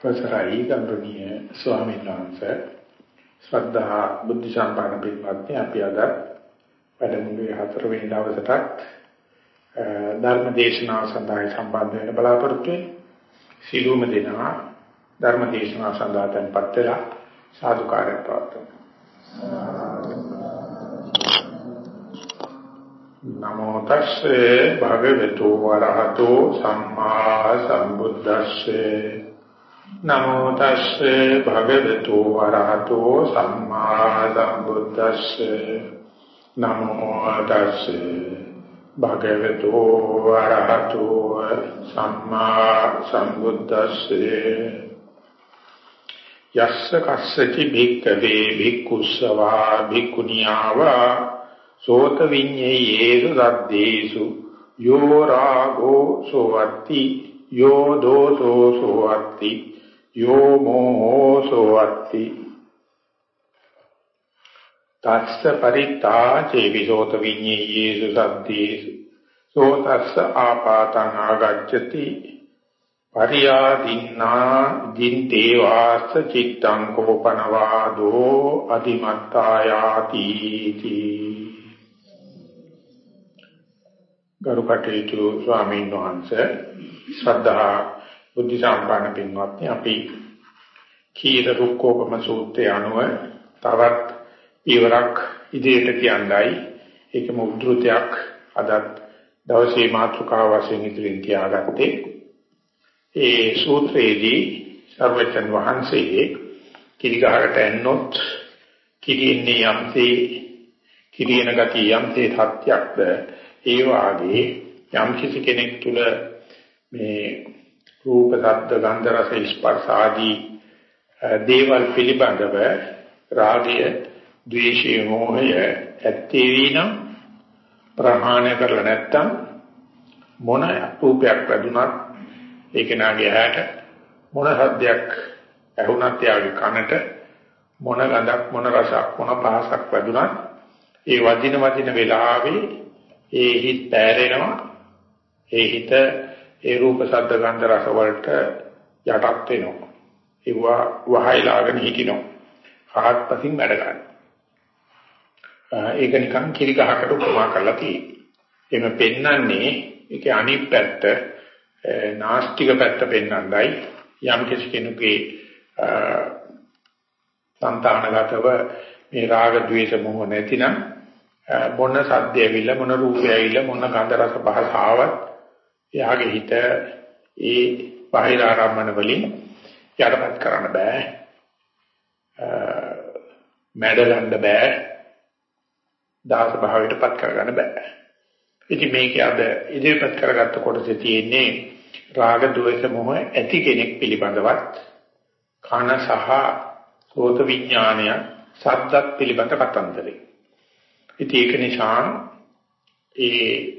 අවසරයි ගෞරවනීය ස්වාමීන් වහන්සේ. ශ්‍රද්ධා බුද්ධ සම්පන්න පින්වත්නි අපි අද වැඩමුළුවේ හතර වෙනි දවසට ධර්ම දේශනාව සඳහා සම්බන්ධ වෙන බලාපොරොත්තු වෙන සිළුම දෙනා ධර්ම දේශනාව සඳහා tempත් වෙලා සාදුකාරය ප්‍රාර්ථනා නමෝ තස්සේ භගවතු වරහතෝ සම්මා සම්බුද්දස්සේ. නමෝ තස්සේ භගවතු වරහතෝ සම්මා සම්බුද්දස්සේ. නමෝ තස්සේ භගවතු වරහතෝ සම්මා සම්බුද්දස්සේ. යස්ස කස්සචි භික්කවේ භික්ඛුස්සවා භික්ඛුනියාවා. සෝත විඤ්ඤේයේසු සද්දේසු. යෝ රාගෝ සෝවත්ති යෝ දෝසෝ සෝවත්ති. යෝ මොහෝ සෝවත්ති තස්ස පරිත්තා චේවිසෝත විඤ්ඤේයේසු සද්දේසු. සෝතස්ස ආපාතං ආගච්ඡති. පරියාදින්නා දින්තේ වාස්ස චිත්තං කෝපනවාදෝ අදිමත්තායාති තී. ගරුකටේතු ස්වාමීන් වහන්සේ ශ්‍රද්ධා බුද්ධ සම්පන්න පින්වත්නි අපි කීර රුක්කෝපම සූත්‍රය අනුව තවත් ඊවරක් ඉදිරියට කියන්නයි. ඒකම උද්ෘතයක් අදත් දවසේ මාතෘකාව වශයෙන් ඉදිරියෙන් තියාගත්තේ. ඒ සූත්‍රයේදී සර්වචන් වහන්සේ කිරිගහකට එන්නොත් කිරින්නේ යම්සේ කිරියන ගතිය යම්සේ සත්‍යක්ද ඒ වාගේ යම් කිසි කෙනෙක් තුළ මේ රූප, ශබ්ද, ගන්ධ, රස, ස්පර්ශ ආදී දේවල් පිළිබඳව රාගය, ද්වේෂය, මෝහය ඇත්තේ වීනම් ප්‍රහාණය කරලා නැත්තම් මොන රූපයක් වැදුනත් ඒක නාගේ ඇහැට මොන සද්දයක් ඇහුණත් යාගේ කනට මොන ගඳක් මොන රසක් මොන පහසක් වැදුනත් ඒ වදින වදින වෙලාවේ ඒ හිත පැරෙනවා ඒ හිත ඒ රූප ශබ්ද ගන්ධ රස වලට යටත් වෙනවා. ඒවා වහයලාගෙන හිටිනවා. හත්පසින් වැඩ ගන්නවා. ඒක නිකන් කිරි ගහකට උපමා කරලා තියෙන්නේ. එහෙම පෙන්වන්නේ ඒකේ අනිත් පැත්ත නාස්තික පැත්ත පෙන්වන්නයි යම් කිසි කෙනෙකුගේ සංතානගතව මේ රාග ద్వේෂ මොහ නැතිනම් මොන සද්දය ඇවිල්ලා මොන රූපය ඇවිල්ලා මොන ගන්ධ රස පහස ආවත් එයාගේ හිත ඒ බාහිර ආරම්මන වලින් යටපත් කරන්න බෑ. මැඩලන්න බෑ. දාස භාවයටපත් කරගන්න බෑ. ඉතින් මේක අද ඉදිරිපත් කරගත්ත කොටසේ තියෙන්නේ රාග ద్వේෂ මොහ ඇති කෙනෙක් පිළිබඳවත් කන සහ සෝත විඥානය සද්දත් පිළිබඳ කතන්දරේ. ඉතින් ඒක නිසා ඒ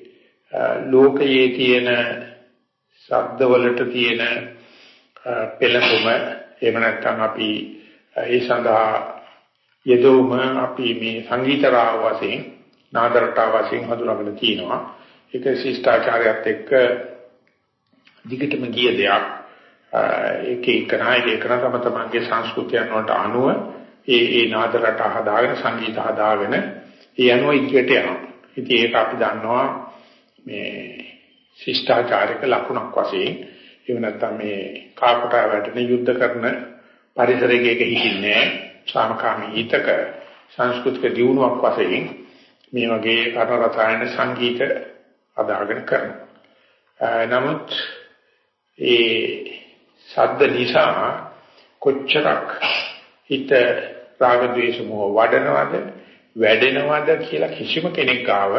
ලෝකයේ තියෙන ශබ්දවලට තියෙන පෙළඹුම එහෙම නැත්නම් අපි ඒ සඳහා යෙදුම අපි මේ සංගීත රාව වශයෙන් නාදරට වශයෙන් හඳුනාගෙන තිනවා ඒක ශිෂ්ටාචාරයත් එක්ක දිගටම ගිය දෙයක් ඒක එකනයි ඒකන තම තමන්ගේ සංස්කෘතියන් වලට අනුව ඒ ඒ නාදරට හදාගෙන සංගීත හදාගෙන ඒ අනුව ඉදිරියට යනවා. ඉතින් ඒක අපි දන්නවා මේ ශිෂ්ටාචාරික ලකුණක් වශයෙන් එහෙම නැත්නම් මේ කාකට වැටෙන යුද්ධ කරන පරිසරයක හිටින්නේ සාමකාමී හිතක සංස්කෘතික දියුණුවක් වශයෙන් මේ වගේ කර්ම රසායන සංගීත අදාගෙන කරනවා. නමුත් ඒ ශබ්ද නිසා කොච්චරක් හිත රාග ద్వේෂ මොහ වඩනවද වැඩෙනවද කියලා කිසිම කෙනෙක් ගාව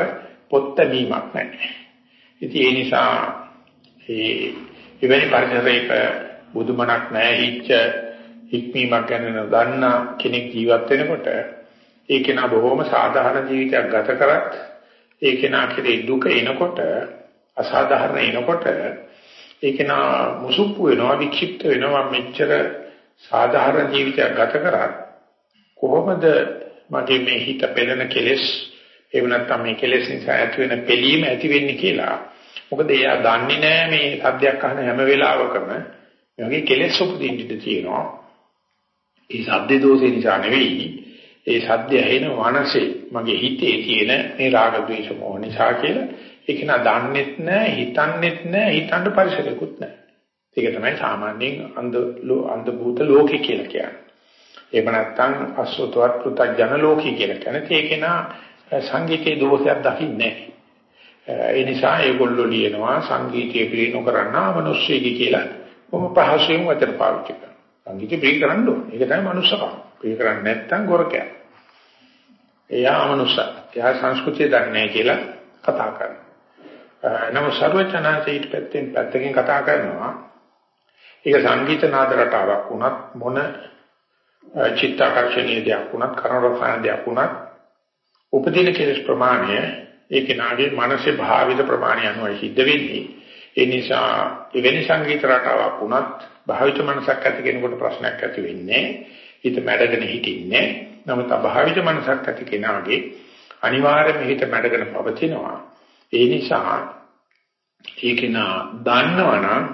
පොත් බැීමක් නැහැ. ඉතින් ඒ නිසා ඒ එවැනි පරිසරයක බුදුමනක් නැහැ හිච්ච හික්මීමක් ගැන නොදන්න කෙනෙක් ජීවත් වෙනකොට ඒ කෙනා බොහොම සාධාරණ ජීවිතයක් ගත කරත් ඒ කෙනා කෙරේ දුක එනකොට අසාධාරණ එනකොට ඒ කෙනා මුසුප්පු වෙනවා වික්ෂිප්ත වෙනවා මෙච්චර සාධාරණ ජීවිතයක් ගත කරත් කොහොමද මගේ මේ හිත පෙළෙන කෙලෙස් එහෙම නැත්නම් මේ කෙලෙස් නිසා ඇති වෙන පිළීම ඇති වෙන්නේ කියලා. මොකද එයා දන්නේ නැහැ මේ සද්දයක් අහන හැම වෙලාවකම මේ වගේ කෙලෙස් උපදින්න ඉඩ තියෙනවා. ඒ සද්ද දෝෂේ නිසා නෙවෙයි. ඒ සද්ද ඇහෙන මනසේ මගේ හිතේ තියෙන මේ රාග ద్వේෂ මොහ නිසා කියලා ඒක නා දන්නෙත් නැහැ, හිතන්නෙත් නැහැ, හිතන්න පරිසරයකුත් නැහැ. ඒක තමයි සාමාන්‍යයෙන් අන්ධ අන්ධ භූත ලෝකේ කියලා කියන්නේ. එහෙම නැත්නම් අසුතවත් පෘථග්ජන ලෝකී කියලා කියන්නේ ඒක නා සංගීතයේ දෝෂයක් දකින්නේ නැහැ. ඒ නිසා ඒගොල්ලෝ ලියනවා සංගීතය ප්‍රිය නොකරන අමනුෂ්‍යයෙක් කියලා. කොහොම පහසුවෙන් වචන පාවිච්චි කරනවා. සංගීතය ප්‍රිය කරන්න ඕනේ. ඒක තමයි මනුස්සකම. ප්‍රිය කරන්නේ නැත්නම් ගොරකයක්. එයා අමනුෂ්‍ය. එයා සංස්කෘතිය දන්නේ නැහැ කියලා කතා කරනවා. නම සර්වචනාචීට පැත්තෙන් පැත්තකින් කතා කරනවා. ඒක සංගීත නාද රටාවක් වුණත් මොන චිත්තාකර්ෂණීය දෙයක් වුණත් කරන රසායන දෙයක් වුණත් උපදින කෙලස් ප්‍රමාණය ඒ කෙනාගේ මානසික භාවිත ප්‍රමාණය අනුව සිද්ධ වෙන්නේ. ඒ නිසා එවැනි සංගීත රටාවක් වුණත් භාවිත මනසක් ඇති කෙනෙකුට ප්‍රශ්නයක් ඇති වෙන්නේ. හිත මැඩගෙන හිටින්නේ. නමුත් අභාවිත මනසක් ඇති කෙනාගේ අනිවාර්යයෙන්ම හිත මැඩගෙන පවතිනවා. ඒ නිසා ඒකේනා දන්නවනම්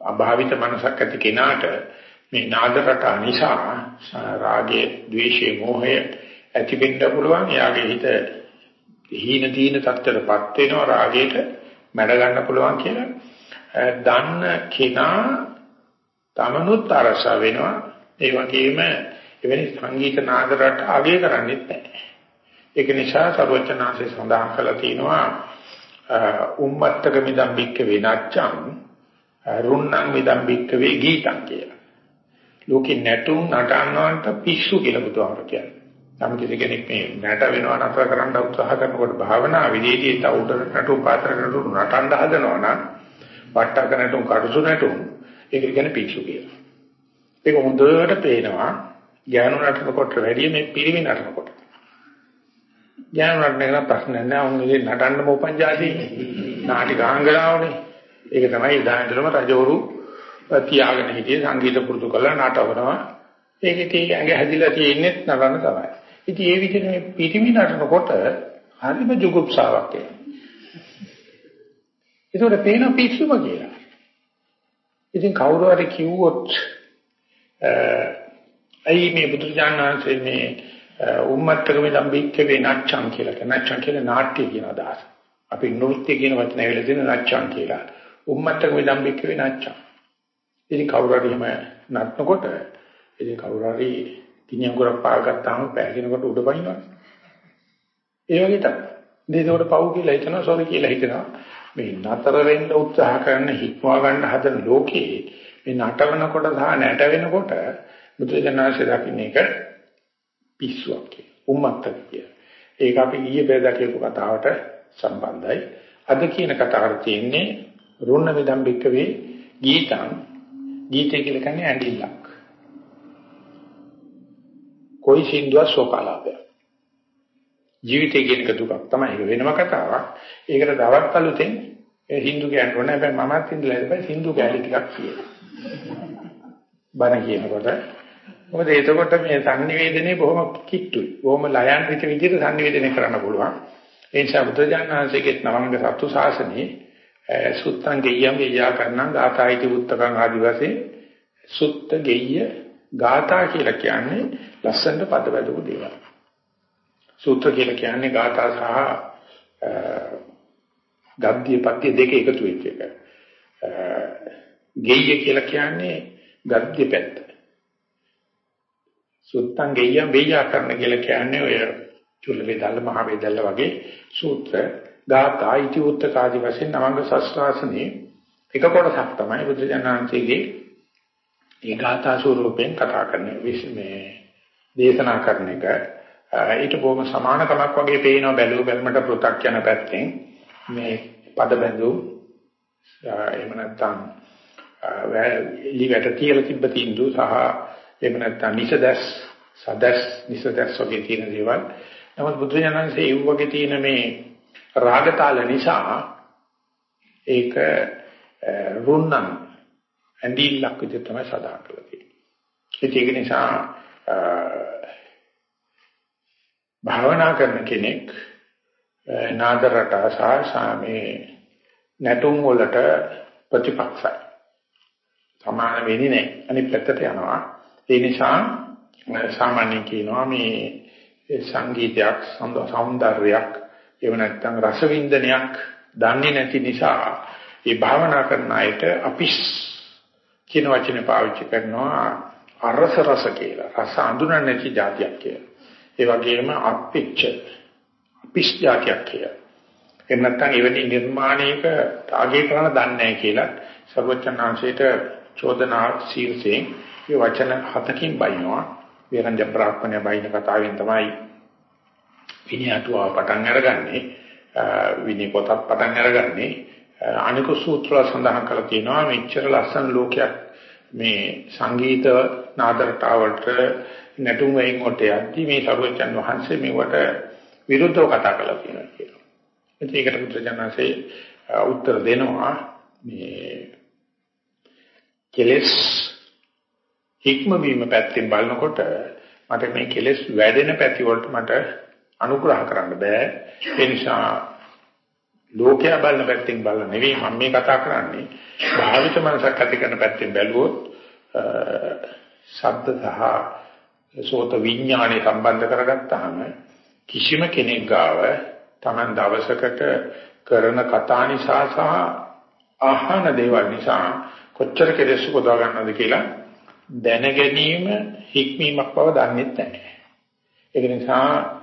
අභාවිත මනසක් ඇති කෙනාට මේ නාද රටා නිසා රාගය, ද්වේෂය, මෝහය ඇති වෙන්න පුළුවන්. එයාගේ හිත හීන තීන තත්ත්වයටපත් වෙනවා රාගයට මැඩ ගන්න පුළුවන් කියලා. දන්න කෙනා තමනුත් අරස වෙනවා. ඒ වගේම එවැනි සංගීත නාද රට අගය කරන්නේත් නැහැ. ඒක නිසා සර්වචනාංශය සඳහන් කළා තියෙනවා උම්මත්තක මිදම් බික්ක වෙනච්චං රුන්නං මිදම් බික්ක වේ ගීතං කියලා. ලෝකේ නැටුම් නටන්නවන්ට පිස්සු කියලා බුදුහාමර කියන්නේ. නම් කෙනෙක් මේ නැට වෙනවා නතර කරන්න උත්සාහ කරනකොට භාවනා විදේදී තව උඩට නටුම් පාත්‍ර කරනකොට නටන්න හදනවා නම් වට්ටක නැටුම් කටුසු නැටුම් ඒක කියන්නේ පිස්සු කියලා. ඒක හොඳට පේනවා ඥාන නටනකොට වැඩිය මේ පිරිමි නටනකොට. ඥාන නටන එක ප්‍රශ්න නැහැ. උන්ගේ නටන්න මොපන් જાති නාටිකාංගලාවනේ. ඒක තමයි ඉදාන්තරම රජවරු තියාගෙන හිටියේ සංගීත පුරුදු කරලා නටවනවා. ඒකේ තියෙන ඇඟ හැදිලා තියෙන්නේ නරන තමයි. ඉතින් ඒ විදිහට මේ පිටිමි නටනකොට හරිම ජුගුප්සාවක් එනවා. ඒකට පේන පිස්සුම කියලා. ඉතින් කවුරු හරි කිව්වොත් අයි මේ බුදුජානනාංශයේ මේ උම්මත්තකම දම්බික්කවේ නච්චම් කියලා කියන නච්චම් කියලා නාට්‍ය කියන අදහස. අපි නෘත්‍ය කියන වචනේ වෙලා දෙන නච්චම් කියලා. උම්මත්තකම දම්බික්කවේ නච්චම්. ඉතින් කවුරු හරි එහෙම නටනකොට ඉතින් කවුරු හරි කිනියංගුරක් පාගත්තාම පෑගෙනකොට උඩ පනිනවා. ඒ වගේ තමයි. දෙනකොට පව් කියලා හිතනවා සෝරි කියලා හිතනවා. මේ නතර වෙන්න උත්සාහ කරන හික්මවා ගන්න හදන ලෝකේ මේ නටවනකොට සහ නැට වෙනකොට බුදුජානනාංශය දකින්න එක පිස්සුවක් කියලා. උම්මත්තක කියලා. ඒක අපි ඊයේ පෙර දැකපු කතාවට සම්බන්ධයි. අද කියන කතාවට තියෙන්නේ රුණ විදම්බික්කවේ ගීතං ගීතය කියලා කියන්නේ ඇඬිල්ලක්. કોઈ සින්දුවක් සෝකාලාපයක්. ජීවිතය කියන එක දුකක් තමයි ඒක වෙනම කතාවක්. ඒකට දවස් අලුතෙන් ඒ හින්දු කියන්න ඕනේ. හැබැයි මමත් හින්දුලා හැබැයි හින්දු කැලි ටිකක් කියනවා. බණ කියනකොට මොකද එතකොට මේ sannivedanaye බොහොම කිට්ටුයි. බොහොම ලයන් පිට විදිහට sannivedanaye කරන්න පුළුවන්. ඒ නිසා බුදුජානනාංශයේ නවංග සතු ශාසනයේ Eh, සුත්තං ගෙය්‍යම් ගෙයා කරනම් ගාථායිති උත්තකං ආදි වශයෙන් සුත්ත ගෙය්‍ය ගාථා කියලා කියන්නේ ලස්සනට පද වැදපු දේවල්. සූත්‍ර කියලා කියන්නේ ගාථා සහ eh, ගද්‍ය පද්‍ය දෙක එකතු වෙච්ච එක. Eh, ගෙය්‍ය කියලා කියන්නේ ගද්‍ය පැත්ත. සුත්තං ගෙය්‍යම් වේයා කරන කියලා කියන්නේ ඔය චුල්ල වේදල්ල මහ වේදල්ල වගේ සූත්‍ර ගාථා ඉති උත්තකාදි වශයෙන් නවංග ශාස්ත්‍රාසනේ එක කොටසක් තමයි බුදුජානනාංශයේ ඒ ගාථා ස්වරූපයෙන් කතා කරන්නේ මේ දේශනා කරන එක. ඊට බොහොම සමානකමක් වගේ පේනවා බැලුව බැලමට පෘ탁 යන පැත්තෙන්. මේ පද බඳු එහෙම නැත්නම් ලිවට තියලා තිබ්බ තින්දු සහ එහෙම නැත්නම් නිසදස් සදස් නිසදස් වගේ තියෙන දේවල්. නමුත් බුදුජානන්සේ ඒ වගේ තියෙන මේ රාගතාල නිසා ඒක රුන්නම් ඇඳිල්ලක් විදිහට තමයි සදාන් කරලා තියෙන්නේ. ඒක නිසා භාවනා කරන කෙනෙක් නාද රට සහ සාමේ නැටුම් වලට ප්‍රතිපක්ෂයි. සමාන වෙන්නේ නැහැ. අනිත් පැත්තට යනවා. ඒ නිසා සාමාන්‍යයෙන් කියනවා මේ සංගීතයක් සෞන්දර්යයක් එහෙම නැත්නම් රසවින්දනයක් දන්නේ නැති නිසා ඒ භාවනා කරන අයට අපිස් කියන වචනේ පාවිච්චි කරනවා අරස රස කියලා. රස අඳුනන්නේ නැති જાතියක් කියලා. ඒ වගේම අප්පිච්ච අපිස් જાතියක් කියලා. එහෙම නැත්නම් එවැනි නිර්මාණයක තාගේ කරන දන්නේ නැහැ කියලා සර්වචනාංශයට චෝදනා ශීර්ෂයෙන් මේ වචන හතකින් බයිනවා. වේරංජ බ්‍රාහ්මණය බයින කතාවෙන් තමයි විනයතුව පටන් අරගන්නේ. විනය පොතක් පටන් අරගන්නේ. අනික සූත්‍ර සඳහන් කරලා තියෙනවා මෙච්චර ලස්සන ලෝකයක් මේ සංගීත නාදරතාවලට නැටුම් වයින් කොට යද්දි මේ සරුවචන් වහන්සේ මේවට විරුද්ධව කතා කළා කියනවා කියලා. ඒකට පුත්‍රජනසේ උත්තර දෙනවා මේ කෙලස් හික්ම වීම පැත්තෙන් බලනකොට මට මේ කෙලස් වැඩෙන පැති වලට මට අනුග්‍රහ කරන්න බෑ. ඒ නිසා ලෝකයා බලන පැත්තෙන් බලලා නෙවෙයි මම මේ කතා කරන්නේ. භාවිත මනසක් ඇති කරන පැත්තෙන් බැලුවොත් ශබ්ද සහ සෝත විඥානේ සම්බන්ධ කරගත්තාම කිසිම කෙනෙක් ගාව Taman දවසකට කරන කතා නිසා සහ ආහන දේවල් නිසා කොච්චර කෙලෙස් උපදවා ගන්නවද කියලා දැන ගැනීම හික්මීමක් බව දන්නේ නැහැ. ඒක නිසා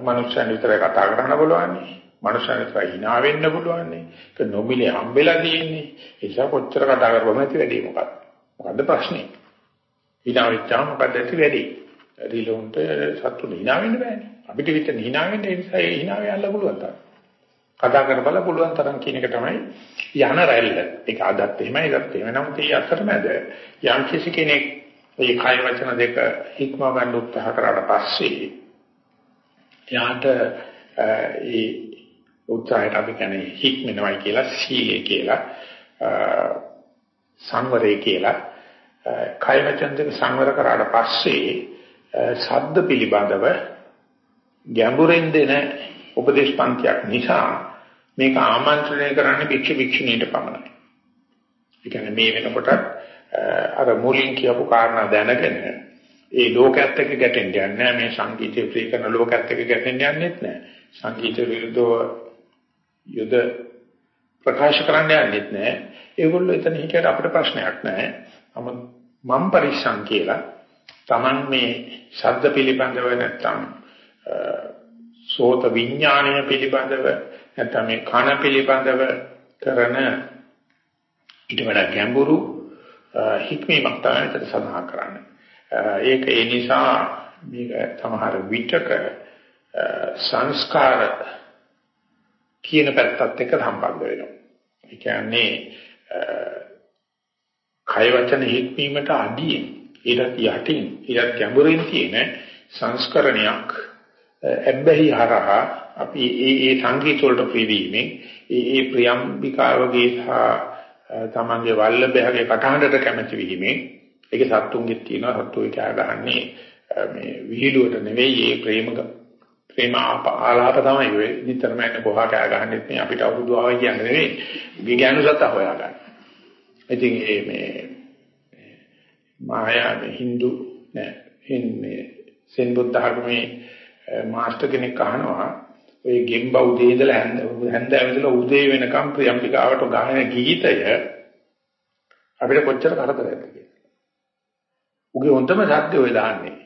මනුෂ්‍යයන් විතරයි කතා කරන්න බලවන්නේ. මනුෂ්‍යයන් විතරයි hina වෙන්න බලවන්නේ. ඒක නොමිලේ හම්බෙලා තියෙන්නේ. ඒ නිසා කොච්චර කතා කරපුවම ඇති වැඩි මොකක්ද? මොකද්ද ප්‍රශ්නේ? hina වෙච්චාම මොකද්ද ඇති වැඩි? රිලොන්ට සතුටු hina වෙන්න බෑනේ. අපිට විතර hina වෙන්න ඒ නිසා ඒ hina වෙන්න පුළුවන් තරම්. කතා කර බල පුළුවන් තරම් කියන එක තමයි යන රැල්ල. ඒක අදත් එහෙමයි ඒකත් එහෙම. නමුත් ඒ අතරමැද යම් කිසි කෙනෙක් මේ කය වචන දෙක හික්ම ගන්න උත්සාහ කරාට පස්සේ යාට ඒ උත්සාහයට අපි කියන්නේ හික්මනවයි කියලා සීලය කියලා සංවරය කියලා කය වචන දෙක සංවර කරාට පස්සේ ශබ්ද පිළිබඳව ගැඹුරින් දෙන උපදේශ පන්තියක් නිසා මේක ආමන්ත්‍රණය කරන්නේ භික්ෂු භික්ෂුණීට පමණයි. ඒ කියන්නේ මේ වෙනකොට අර මුලින් කියපු කාරණා දැනගෙන ඒ ලෝකයේත් එක්ක ගැටෙන්න යන්නේ මේ සංගීතය ප්‍රී කරන ලෝකයේත් එක්ක ගැටෙන්න යන්නේත් නැහැ. සංගීත විරුද්ධව යුද ප්‍රකාශ කරන්න යන්නේත් නැහැ. ඒගොල්ලෝ එතන හිටියට අපිට ප්‍රශ්නයක් නැහැ. නමුත් මම් පරිස්සම් කියලා Taman මේ ශබ්ද පිළිබඳව නැත්තම් සෝත විඥාණය පිළිබඳව නැත්තම් මේ කන පිළිබඳව කරන ඊට වඩා ගැඹුරු හික්මීමක් තමයි සඳහන් කරන්නේ. ඒක ඒ නිසා මේක සමහර විචක සංස්කාර කියන පැත්තත් එක්ක සම්බන්ධ වෙනවා. ඒ කියන්නේ කය වචන හික්මීමට අඩියෙන් ඊට යටින් ඊට ගැඹුරින් තියෙන සංස්කරණයක් ඇබ්බැහි හරහා අපි ඒ ඒ සංගීත වලට ප්‍රීවීමෙන් ඒ ඒ ප්‍රියම්බිකාවගේ සහ තමන්ගේ වල්ලබෑගේ කටහඬට කැමති වීමෙන් ඒක සත්තුන්ගෙත් තියෙනවා සත්තු ඒ කෑ ගහන්නේ මේ විහිළුවට නෙවෙයි ඒ ප්‍රේම ප්‍රේම ආලාප තමයි වෙ නිතරම එන්න කොහා කෑ ගහන්නෙත් නේ අපිට අවුරුදු ආවයි කියන්නේ නෙවෙයි විඥානුසත හොයාගන්න. ඉතින් ඒ මේ මායා හින්දු නෑ හින්නේ සෙන් බුද්ධ ධර්මයේ මාස්ටර් කෙනෙක් අහනවා ඔය ගෙම්බ උදේ ඉඳලා හැන්ද හැන්දෑව ඉඳලා උදේ වෙනකම් ප්‍රියම්බිකාවට ගාන ගීතය අපිට කොච්චර කරදරයක්ද කියලා. උගේ හොඳම සද්ද ඔය දාන්නේ.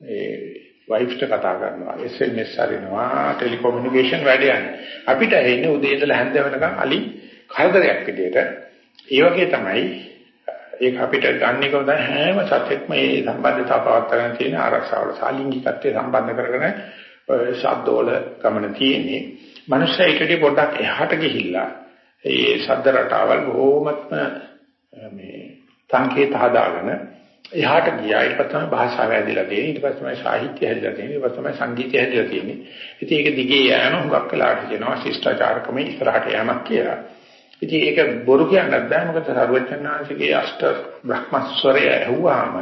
ඒ වයිෆ්ට කතා කරනවා SMS හරිනවා ටෙලිකොමියුනිකේෂන් වැඩ යන්නේ. අපිට එන්නේ උදේ ඉඳලා හැන්ද වෙනකන් අලි කරදරයක් විදියට. ඒ වගේ තමයි ඒක අපිට ගන්න එක තමයි හැම සත්‍යෙත්ම මේ සම්බන්ධතාව පවත්වාගෙන තියෙන ආරක්ෂාවල සාලිංගිකත්වයේ සම්බන්ධ කරගෙන ශබ්දවල ගමන තියෙන්නේ. මනුෂ්‍යය ඊටදී පොඩ්ඩක් එහාට ගිහිල්ලා ඒ ශබ්ද රටාවල් බොහොමත්ම මේ සංකේත හදාගෙන එහාට ගියා. ඊට පස්සේ තමයි භාෂාව ඇදලා තියෙන්නේ. ඊට පස්සේ තමයි සාහිත්‍ය ඇදලා තියෙන්නේ. ඊට පස්සේ තමයි සංගීතය ඇදලා තියෙන්නේ. ඉතින් ඒක දිගේ යෑම හුඟක් වෙලාට කියනවා ශිෂ්ටාචාරකමේ ඉස්සරහට යෑමක් කියලා. ඉතින් ඒක බොරු කියන්නත් බෑ. මොකද සර්වඥාන්සේගේ අෂ්ට බ්‍රහ්මස්වරය ඇහුවාම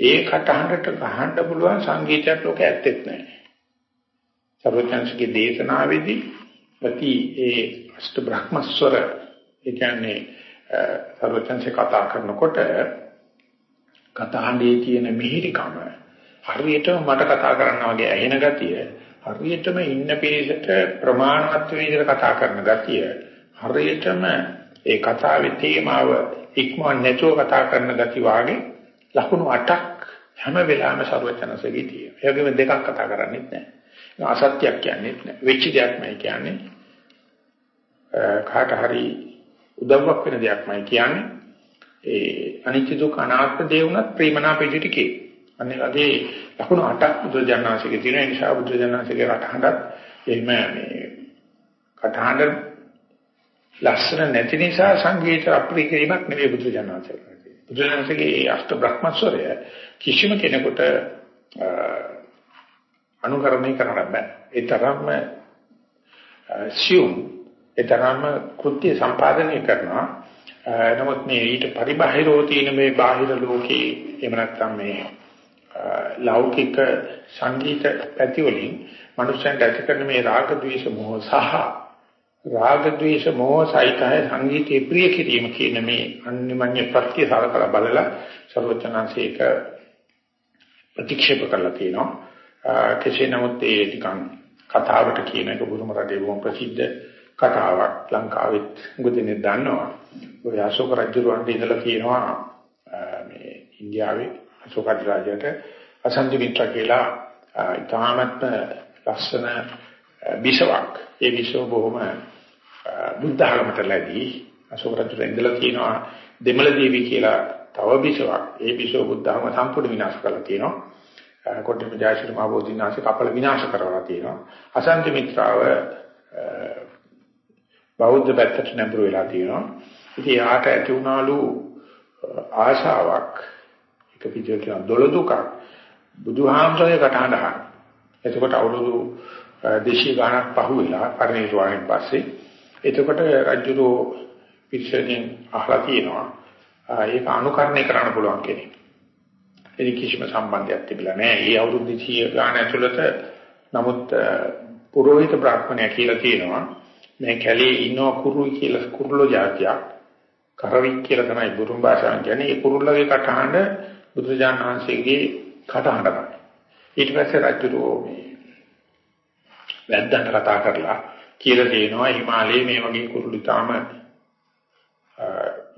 ඒ කටහඬට ගහන්න පුළුවන් සංගීතයක් ලෝකේ ඇත්තෙත් නැහැ සර්වඥාන්සේගේ දේශනාවේදී ප්‍රති ඒ අෂ්ට බ්‍රහ්මස්වර ඒ කියන්නේ සර්වචන්සේ කතා කරනකොට කතාහඬේ තියෙන මිහිරිකම හරියටම මට කතා කරන්න වගේ ඇහෙන ගතිය හරියටම ඉන්න පිරිසට ප්‍රමාණවත් විදිහට කතා කරන ගතිය හරියටම ඒ කතාවේ තේමාව ඉක්මවන්න නැතුව කතා කරන ගති වාගේ ලකුණු 8ක් හැම වෙලාවෙම ਸਰවචනසෙගේ තියෙනවා. ඒ වගේම දෙකක් කතා කරන්නේත් නැහැ. අසත්‍යයක් කියන්නේත් නැහැ. වෙච්ච දෙයක්මයි කියන්නේ. කාට හරි උදව්වක් වෙන දෙයක්මයි කියන්නේ. ඒ අනිත්‍ය දුක් අනාත්ම දේ වුණත් ප්‍රේමනා පිටිටිකේ. අනේ වගේ ලකුණු 8ක් බුදුජානනාංශයේ තියෙන නිසා බුදුජානනාංශයේ රටහඬත් එහෙම මේ කටහඬ ලස්සන නැති නිසා සංගීත අප්‍රිය කිරීමක් නෙවෙයි බුදුජානනාංශය. බුදුජානනාංශයේ අෂ්ට බ්‍රහ්මස්වරය කිසිම කෙනෙකුට අනුකරණය කරන්න බෑ. ඒ තරම්ම සියුම් ඒ තරම්ම කෘත්‍ය සම්පාදනය කරනවා. නමුත් මේ ඊට පරිබාහිරව තියෙන මේ බාහිර ලෝකේ එහෙම නැත්නම් මේ ලෞකික සංගීත පැති වලින් මනුෂ්‍යයන්ට ඇති කරන මේ රාග ద్వේෂ මොහ සහ රාග ద్వේෂ මොහ සහිතයි සංගීතේ ප්‍රිය කිරීම කියන මේ අන්‍යමඤ්ඤ ප්‍රත්‍යසාර කර බලලා සර්වචනංශේක ප්‍රතික්ෂේප කරලා තියෙනවා කෙසේ නමුත් ඒ නිකන් කතාවට කියන එක බුදුම රටේ බොහොම ප්‍රසිද්ධ කතාවක් ලංකාවෙත් ගොඩනේ දන්නවා. ඔය අශෝක රජුරවන්ට ඉඳලා කියනවා මේ ඉන්දියාවේ අශෝක රජුට අසන්දි මිත්‍ර කියලා ඉතාමත් ලස්සන බිසවක්. ඒ බිසව බොහොම බුද්ධ ආගමට ලැබී අශෝක රජුට ඉඳලා කියනවා දෙමළ දේවී කියලා තව බිසවක්. ඒ බිසව බුද්ධ ආගම සම්පූර්ණ විනාශ කරලා තියෙනවා. කොටිම ජයශ්‍රී මහ බෝධිනාශ කපල විනාශ කරවලා තියෙනවා. අසන්ති මිත්‍රාව බෞද්ධ පැත්තට නැඹුරු වෙලා තියෙනවා ඉතින් යාට ඇති වුණාලු ආශාවක් එක පිටුවක දොළ දුකක් බුදුහාමසගේ කටහඬ අහන. එතකොට අවුරුදු 200 ගණක් පහුවෙලා පරිණිරවාණයෙන් පස්සේ එතකොට රජුරෝ පිරිසෙන් අහලා තියෙනවා. ඒක අනුකරණය කරන්න පුළුවන් කෙනෙක්. ඒක කිසිම සම්බන්ධයක් තිබිලා නැහැ. ඒ අවුරුදු 200 ගාන ඇතුළත නමුත් පුරোহিত බ්‍රාහ්මණය කියලා තියෙනවා. මේ කැලේ ඉන්න කුරුයි කියලා කුරුල්ලෝ జాතියක්. කරවික් කියලා තමයි බුරුම් භාෂාවෙන් කියන්නේ. ඒ කුරුල්ලගේ කටහඬ බුදුරජාණන් වහන්සේගේ කටහඬ ඊට පස්සේ රජුරෝ මේ වැද්දන්ට කතා කරලා කියලා දෙනවා හිමාලයේ මේ වගේ කුරුළු තාම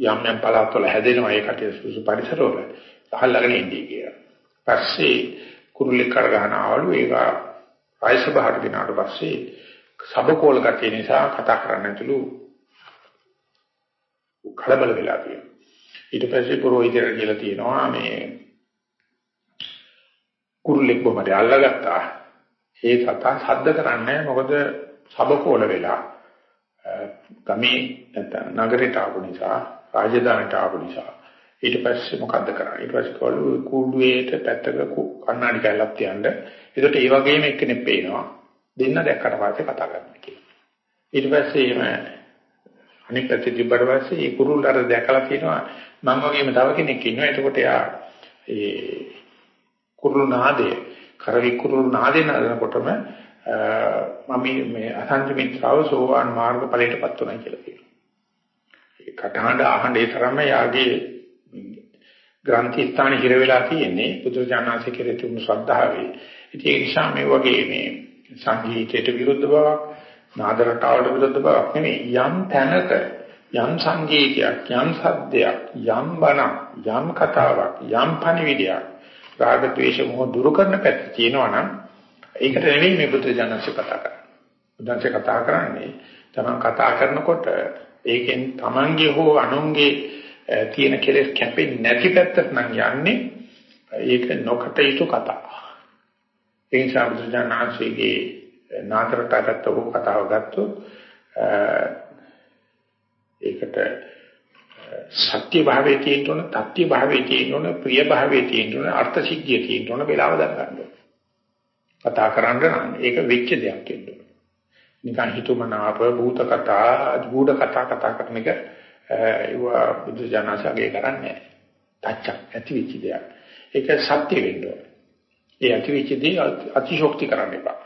යම් යම් පළාත්වල හැදෙනවා ඒ කටිය සුසු පරිසරවල අහල්ලාගෙන ඉන්නේ කියලා. පස්සේ කුරුල්ලේ කරගහන ආවලු ඒක ආයස බහට දිනාට පස්සේ සබකෝල ගැටේ නිසා කතා කරන්න නැතුළු කලබල වෙලා තියෙනවා. ඊට පස්සේ පුරোহিතයර කියලා තියෙනවා මේ කුරුල්ලෙක් බොමඩ අල්ලගත්තා. ඒ සතා සද්ද කරන්නේ මොකද සබකෝල වෙලා ගමේ නැත්නම් නගරයට ආපු නිසා රාජධානියට ආපු නිසා ඊට පස්සේ මොකද්ද කරන්නේ ඊට පස්සේ කවලු කුඩුවේට පැත්තක කණ්ණාඩි කැල්ලක් තියන්න ඒකට ඒ වගේම එක්කෙනෙක් පේනවා දෙන්න දැක්කට පස්සේ කතා කරන්න කියලා ඊට පස්සේ එහෙම අනිත් පැත්තේ තිබ්බට පස්සේ ඒ කුරුල්ල අර දැකලා කියනවා මම වගේම තව කෙනෙක් ඉන්නවා එතකොට එයා ඒ කුරුළු නාදය කරවි කුරුළු නාදේ නදනකොටම මම මේ අසංජ මිත්‍රාව සෝවාන් මාර්ග ඵලයටපත් උනායි කියලා කියනවා. ඒ කටහඬ අහන්න ඒ තරම්ම යාගේ ග්‍රන්ථි ස්ථාන හිර වෙලා තියෙන්නේ බුදුරජාණන්සේ කෙරෙහි තුන් ශ්‍රද්ධාවේ. ඉතින් ඒ නිසා මේ වගේ මේ සංගීතයට විරුද්ධ බවක් නාද රටාවට විරුද්ධ බවක් නෙමෙයි යම් තැනක යම් සංගීතයක් යම් සද්දයක් යම් බණක් යම් කතාවක් යම් පණිවිඩයක් රාග ద్వේෂ මොහ දුරු කරන පැත්ත තියෙනවා නම් ඒකට නෙමෙයි මේ බුද්ධ ජනස කතා කරන්නේ. බුද්ධංශ කතා කරන්නේ තමන් කතා කරනකොට ඒකෙන් තමන්ගේ හෝ අනුන්ගේ තියෙන කෙලෙස් කැපෙන්නේ නැති පැත්තට නම් යන්නේ ඒක නොකට යුතු කතා. ඒ නිසා බුද්ධ ජනනාංශයේ නාතරටකට හෝ කතාව ගත්තොත් ඒකට සත්‍ය භාවයේ තියෙන්න ඕන, තත්ත්‍ය භාවයේ තියෙන්න ඕන, ප්‍රිය භාවයේ තියෙන්න ඕන, අර්ථ සිද්ධිය තියෙන්න ඕන වෙලාව දරගන්න ඕන. කතා කරන්න නම් ඒක වෙච්ච දෙයක් වෙන්න ඕන. නිකන් හිතුමනාප භූත කතා, ගුඩ කතා කතා කරන එක ඒවා බුදු ජානසගේ කරන්නේ නැහැ. තච්චක් ඇති වෙච්ච දෙයක්. ඒක සත්‍ය වෙන්න ඕන. ඒ ඇති වෙච්ච දේ අතිශෝක්ති කරන්න එපා.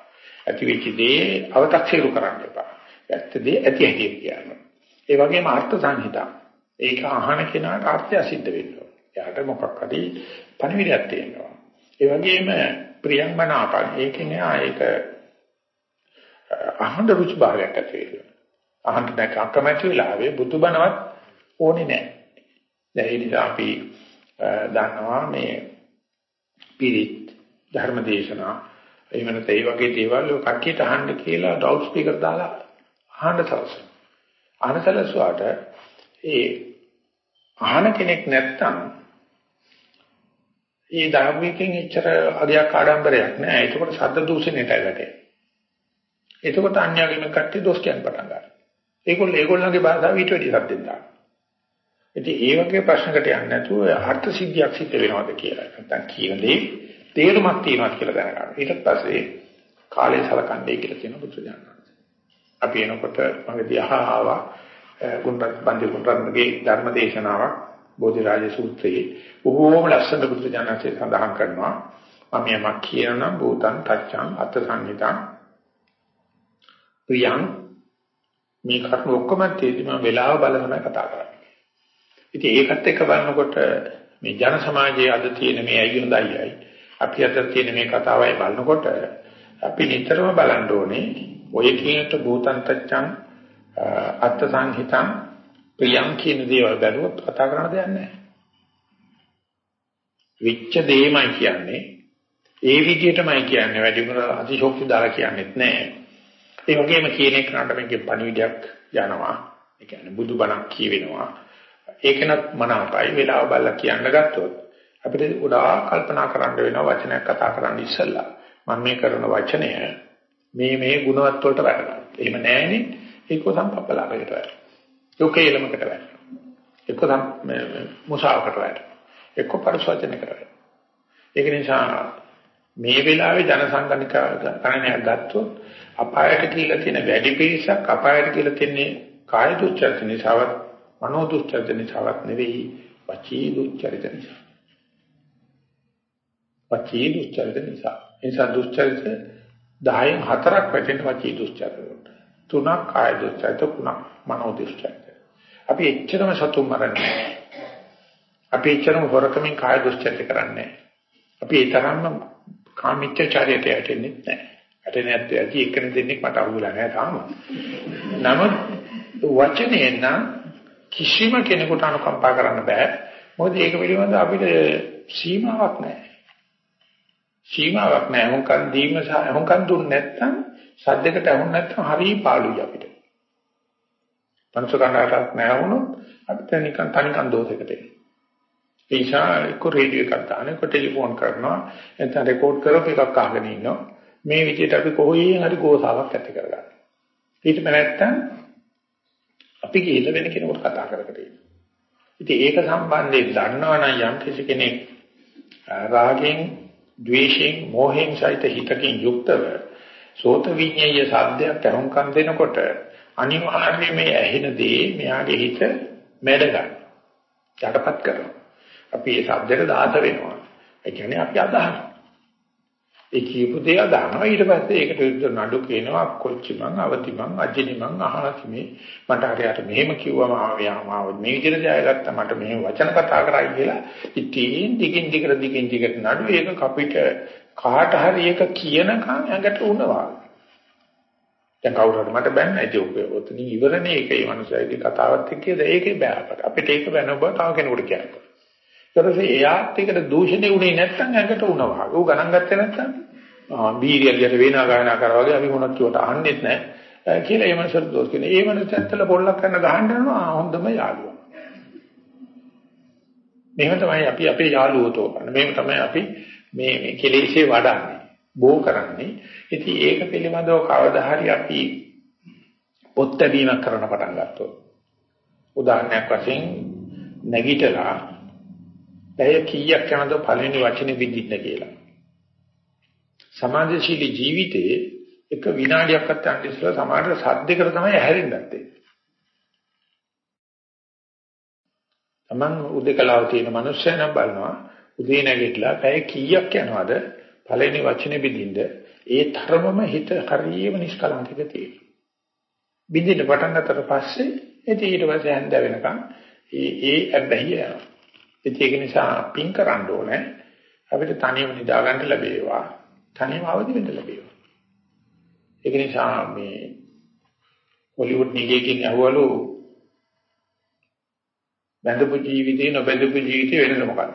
ඇති වෙච්ච දේ අව탁සීරු කරන්න එපා. ඇත්ත දේ ඇති හැටි කියන්න. ඒ වගේම අර්ථ සංහිතා. ඒක අහන කෙනාට අර්ථය සිද්ධ වෙනවා. එයාට මොකක් හරි පණිවිඩයක් තියෙනවා. ඒ වගේම ප්‍රියංමනාපන් ඒකෙන් එයා ඒක අහඬ රුචි භාවයක් ඇති වෙනවා. අහන්න දැක අකමැති වෙලාවේ බුදුබණවත් ඕනේ නැහැ. දැන් ඒ නිසා අපි දන්නවා මේ පිරිත් ධර්ම දේශනා එහෙම නැත්නම් ඒ වගේ දේවල් කට්ටියට අහන්න කියලා ඩවුට් ස්පීකර් දාලා අහන්න සලසන. අහන්න සලසුවාට ඒ අහන කෙනෙක් නැත්තම් ඒ ධර්මයෙන් එච්චර අගයක් ආඩම්බරයක් නෑ. ඒකකොට ශබ්ද දූෂණයට වැටේ. එතකොට අන්‍යගම කට්ටිය දොස් කියන්න පටන් ගන්නවා. ඒගොල්ලෝ ඒගොල්ලන්ගේ භාෂාව ඊට වැඩි සද්දෙන් දානවා. ඉතින් ඒ වගේ ප්‍රශ්නකට යන්නේ නැතුව අර්ථ සිද්ධියක් සිද්ධ වෙනවද කියලා. නැත්තම් කියන දේ තේරුමක් තියෙනවා කියලා දැනගන්න. ඊට පස්සේ කාලය සලකන්නේ කියලා කියන බුදුසසුන. අපි එනකොට මගදී අහාවා ගුණරත් බන්දි ගුණරත්ගේ ධර්ම දේශනාවක් බෝධිරාජ සූත්‍රයේ බොහෝම ලස්සන බුදුසසුනසේ සඳහන් කරනවා. මම යමක් කියනනම් භූතං තච්ඡං අත් සංහිතං ප්‍රියං මේ කරුණු ඔක්කොම තේදි මම වෙලාව බලන කතා කරන්නේ. ඉතින් ඒකත් එක්ක බලනකොට මේ ජන සමාජයේ අද තියෙන මේ අයියන දයයි අපි අතර තියෙන මේ කතාවයි බලනකොට අපි නිතරම බලන්න ඕනේ ඔය කියනට භූතන්තච්ඡං අත්ථ සංහිතං ප්‍රියං කියන දේවල් බැලුවොත් කතා කරන්න දෙයක් නැහැ. විච්ඡ දෙයමයි කියන්නේ ඒ විදිහටමයි කියන්නේ වැඩිපුර අතිශෝක්ති දාලා කියන්නේත් නැහැ. ඒ වගේම කියන එකට මේකේ පණිවිඩයක් යනවා. ඒ කියන්නේ බුදුබණක් කියවෙනවා. ඒකනත් මනාපයි වෙලාව බලලා කියන්න ගත්තොත් අපිට ගොඩාක් කල්පනා කරන්න වෙනවා වචනයක් කතා කරන්න ඉස්සෙල්ලා. මම මේ කරන වචනය මේ මේ ගුණවත් වලට වැටෙනවා. එහෙම නැහෙනේ ඒක සම්පප්පලාපයකට වැටෙනවා. යෝකේලමකට වැටෙනවා. එක්ක මුසාවකට වැටෙනවා. එක්ක පරිසවචනයකට වැටෙනවා. ඒක නිසා මේ වෙලාවේ ජනසංගණික ගණනයක් ගත්තොත් අපායට කියලා තියෙන වැඩි පිරිසක් අපායට කියලා තියන්නේ කාය දුස්චරිත නිසාවත් මනෝ දුස්චරිත නිසාවත් නෙවෙයි වචී දුස්චරිත නිසා. වචී දුස්චරිත නිසා. ඒ නිසා දුස්චරිත 10න් 4ක් වැටෙන වචී දුස්චරිත වලට. තුනක් කාය දුස්චරිත තුනක් මනෝ දුස්චරිත. අපි එච්චරම සතුම් මරන්නේ අපි එච්චරම හොරකමින් කාය දුස්චරිත කරන්නේ අපි ඒ තරම්ම කාමීච්ඡාචාරයට යටෙන්නේ නැහැ. ඇටේ නැත්te ඇති එකන දෙන්නෙක් මට අහුවෙලා නැහැ තාම. නමුත් වචනේ නම් කිසිම කෙනෙකුට අනුකම්පා කරන්න බෑ. මොකද ඒක පිළිබඳව අපිට සීමාවක් නැහැ. සීමාවක් නැහැ. මොකක්ද දීම සහ මොකක්ද දුන්නේ නැත්නම් සද්දකට අහුන් නැත්නම් හරිය පාළුයි අපිට. මනස කණ්ඩායමක් නැහැ වුණොත් අපිට නිකන් තනිකන් දෝෂයකට එනවා. ඒ නිසා එක්ක රේඩියෝ එකක් දාන එක්ක ටෙලිෆෝන් කරනවා නැත්නම් රෙකෝඩ් කරපු එකක් අහගෙන ඉන්නවා. මේ විදිහට අපි කොහොයින් හරි ගෝසාවක් ඇති කරගන්නවා. ඊට නැත්තම් අපි ගිහිල්ලා වෙන කෙනෙකුට කතා කරකට ඉන්නවා. ඉතින් ඒක සම්බන්ධයෙන් දන්නවනම් යම් කිසි කෙනෙක් රාගෙන්, ද්වේෂයෙන්, මෝහෙන් සහිත හිතකින් යුක්තව සෝත විඤ්ඤාය සාධ්‍යයක් අහුම්කම් දෙනකොට අනිවාර්යයෙන් මේ ඇහෙන දේ මෙයාගේ හිත මැඩ ගන්න. යටපත් කරනවා. අපි ඒ සාධ්‍යයට දාත වෙනවා. ඒ කියන්නේ අපි අදහනවා. ඒ කියපු දේ අදහනවා ඊට පස්සේ ඒකට විරුද්ධ නඩු කියනවා කොච්චි මං අවදි මං අජිනි මං අහලා මේ. මට හරියට මෙහෙම කිව්වම ආවම මේ විදිහට ජයගත්තා. මට මෙහෙම වචන කතා කරයි කියලා. ඉතින් දිගින් දිගට දිගින් දිගට නඩු ඒක කපිට කාට හරි එක කියනකම් ඇඟට උනවා. දැන් කවුරුහරි මට බැන්න. ඉතින් ඔක ඔතනින් ඉවරනේ. ඒකේ මනුස්සයගේ කතාවත් එක්කද? ඒකේ බෑපට අපිට. ඒක බැන බව තව කෙනෙකුට කියන්න. ඊටපස්සේ එයාත් එකට දූෂණේ උනේ නැත්නම් ඇඟට උනවා. ඌ ගණන් ගත්තේ නැත්නම් ආ බීරියලියට වේනා ගායනා කරා වගේ අපි මොනක් කියවට අහන්නෙත් නැහැ කියලා ඒ මනසට දෝෂ කියන. ඒ මනසටල පොල්ලක් කරන ගහන්න යනවා හොඳම යාළුවා. මේව තමයි අපි අපේ යාළුවෝ තෝරන්නේ. මේව තමයි අපි මේ මේ කෙලෙසේ වඩන්නේ. බෝ කරන්නේ. ඉතින් ඒක පිළිබඳව කවදා හරි අපි පොත් බැීමක් කරන්න පටන් ගත්තොත් උදාහරණයක් වශයෙන් නැගිටලා පැය කීයක් යනද පළවෙනි වචනේ විඳින්න කියලා. සමාජශීලී ජීවිතයේ එක විනාඩියක්වත් යන්න ඉස්සෙල්ලා සමහර සද්දයකට තමයි ඇහැරෙන්නත් තමන් උදේකලාව තියෙන මනුස්සයන බලනවා උදේ නැගිටලා පැය කීයක් යනවද පළවෙනි වචනේ බින්දින්ද ඒ තරමම හිත හරියම නිෂ්කලංකක තියෙනවා. බින්දින්න පටන් ගන්නතර පස්සේ ඉතින් ඊට පස්සේ හන්ද වෙනකන් ඒ ඒ අබ්බැහිය යනවා. ඒක නිසා පින් කරන්න ඕනේ. අපිට තනියම නිදා ගන්න ලැබේවා. තනියම අවදි වෙන්න ලැබේවා. ඒක නිසා මේ හොලිවුඩ් නිගයකින් අහුවලු බඳපු ජීවිතේ නොබඳපු ජීවිතේ වෙනද මොකක්ද?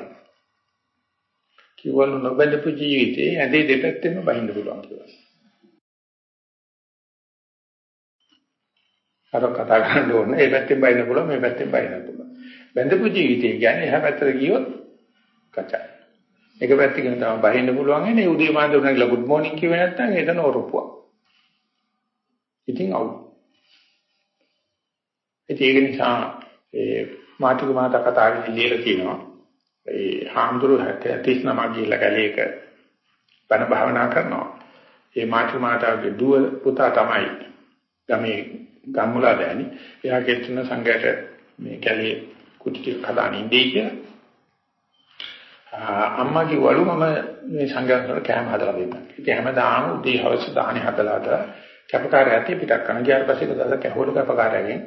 කිව්වලු නොබඳපු ජීවිතේ ඇඳේ දෙපැත්තෙම බහින්න පුළුවන් කියලා. අර කතා කරන්න ඕනේ. ඒ පැත්තෙන් බයින්න පුළුවන් මේ පැත්තෙන් බයින්න පුළුවන්. බැඳපු ජීවිතය කියන්නේ එහා පැත්තට ගියොත් කචයි. එක පැත්තකින් තමයි බහින්න පුළුවන් ඉන්නේ උදේ මාන්ද උනගලා good morning කිව්වේ නැත්නම් එතන ඔරුපුවක්. ඉතින් අවු. ඒක නිසා ඒ මාටික මාතා කතාවේ ලියලා තියෙනවා. ඒ හාමුදුරු 39 ගිහිල්ලා කැලේක බණ භාවනා කරනවා. ඒ මාටික මාතාගේ දුව පුතා තමයි ගමේ ගම්මුලා දෑනි. එයා කෙල්චන සංඝයට මේ කැලේ කුටි ටික හදාගෙන ඉඳී කියලා. අම්මා කිව්වලු මම මේ සංඝයාට කෑම හදලා දෙන්න. ඉතින් හැමදාම උදේ හවස දාහනේ හදලා දාලා කැපකාරය ඇති පිටක් කරන ගියාට පස්සේ දවසක් කැහුවල කැපකාරයෙන්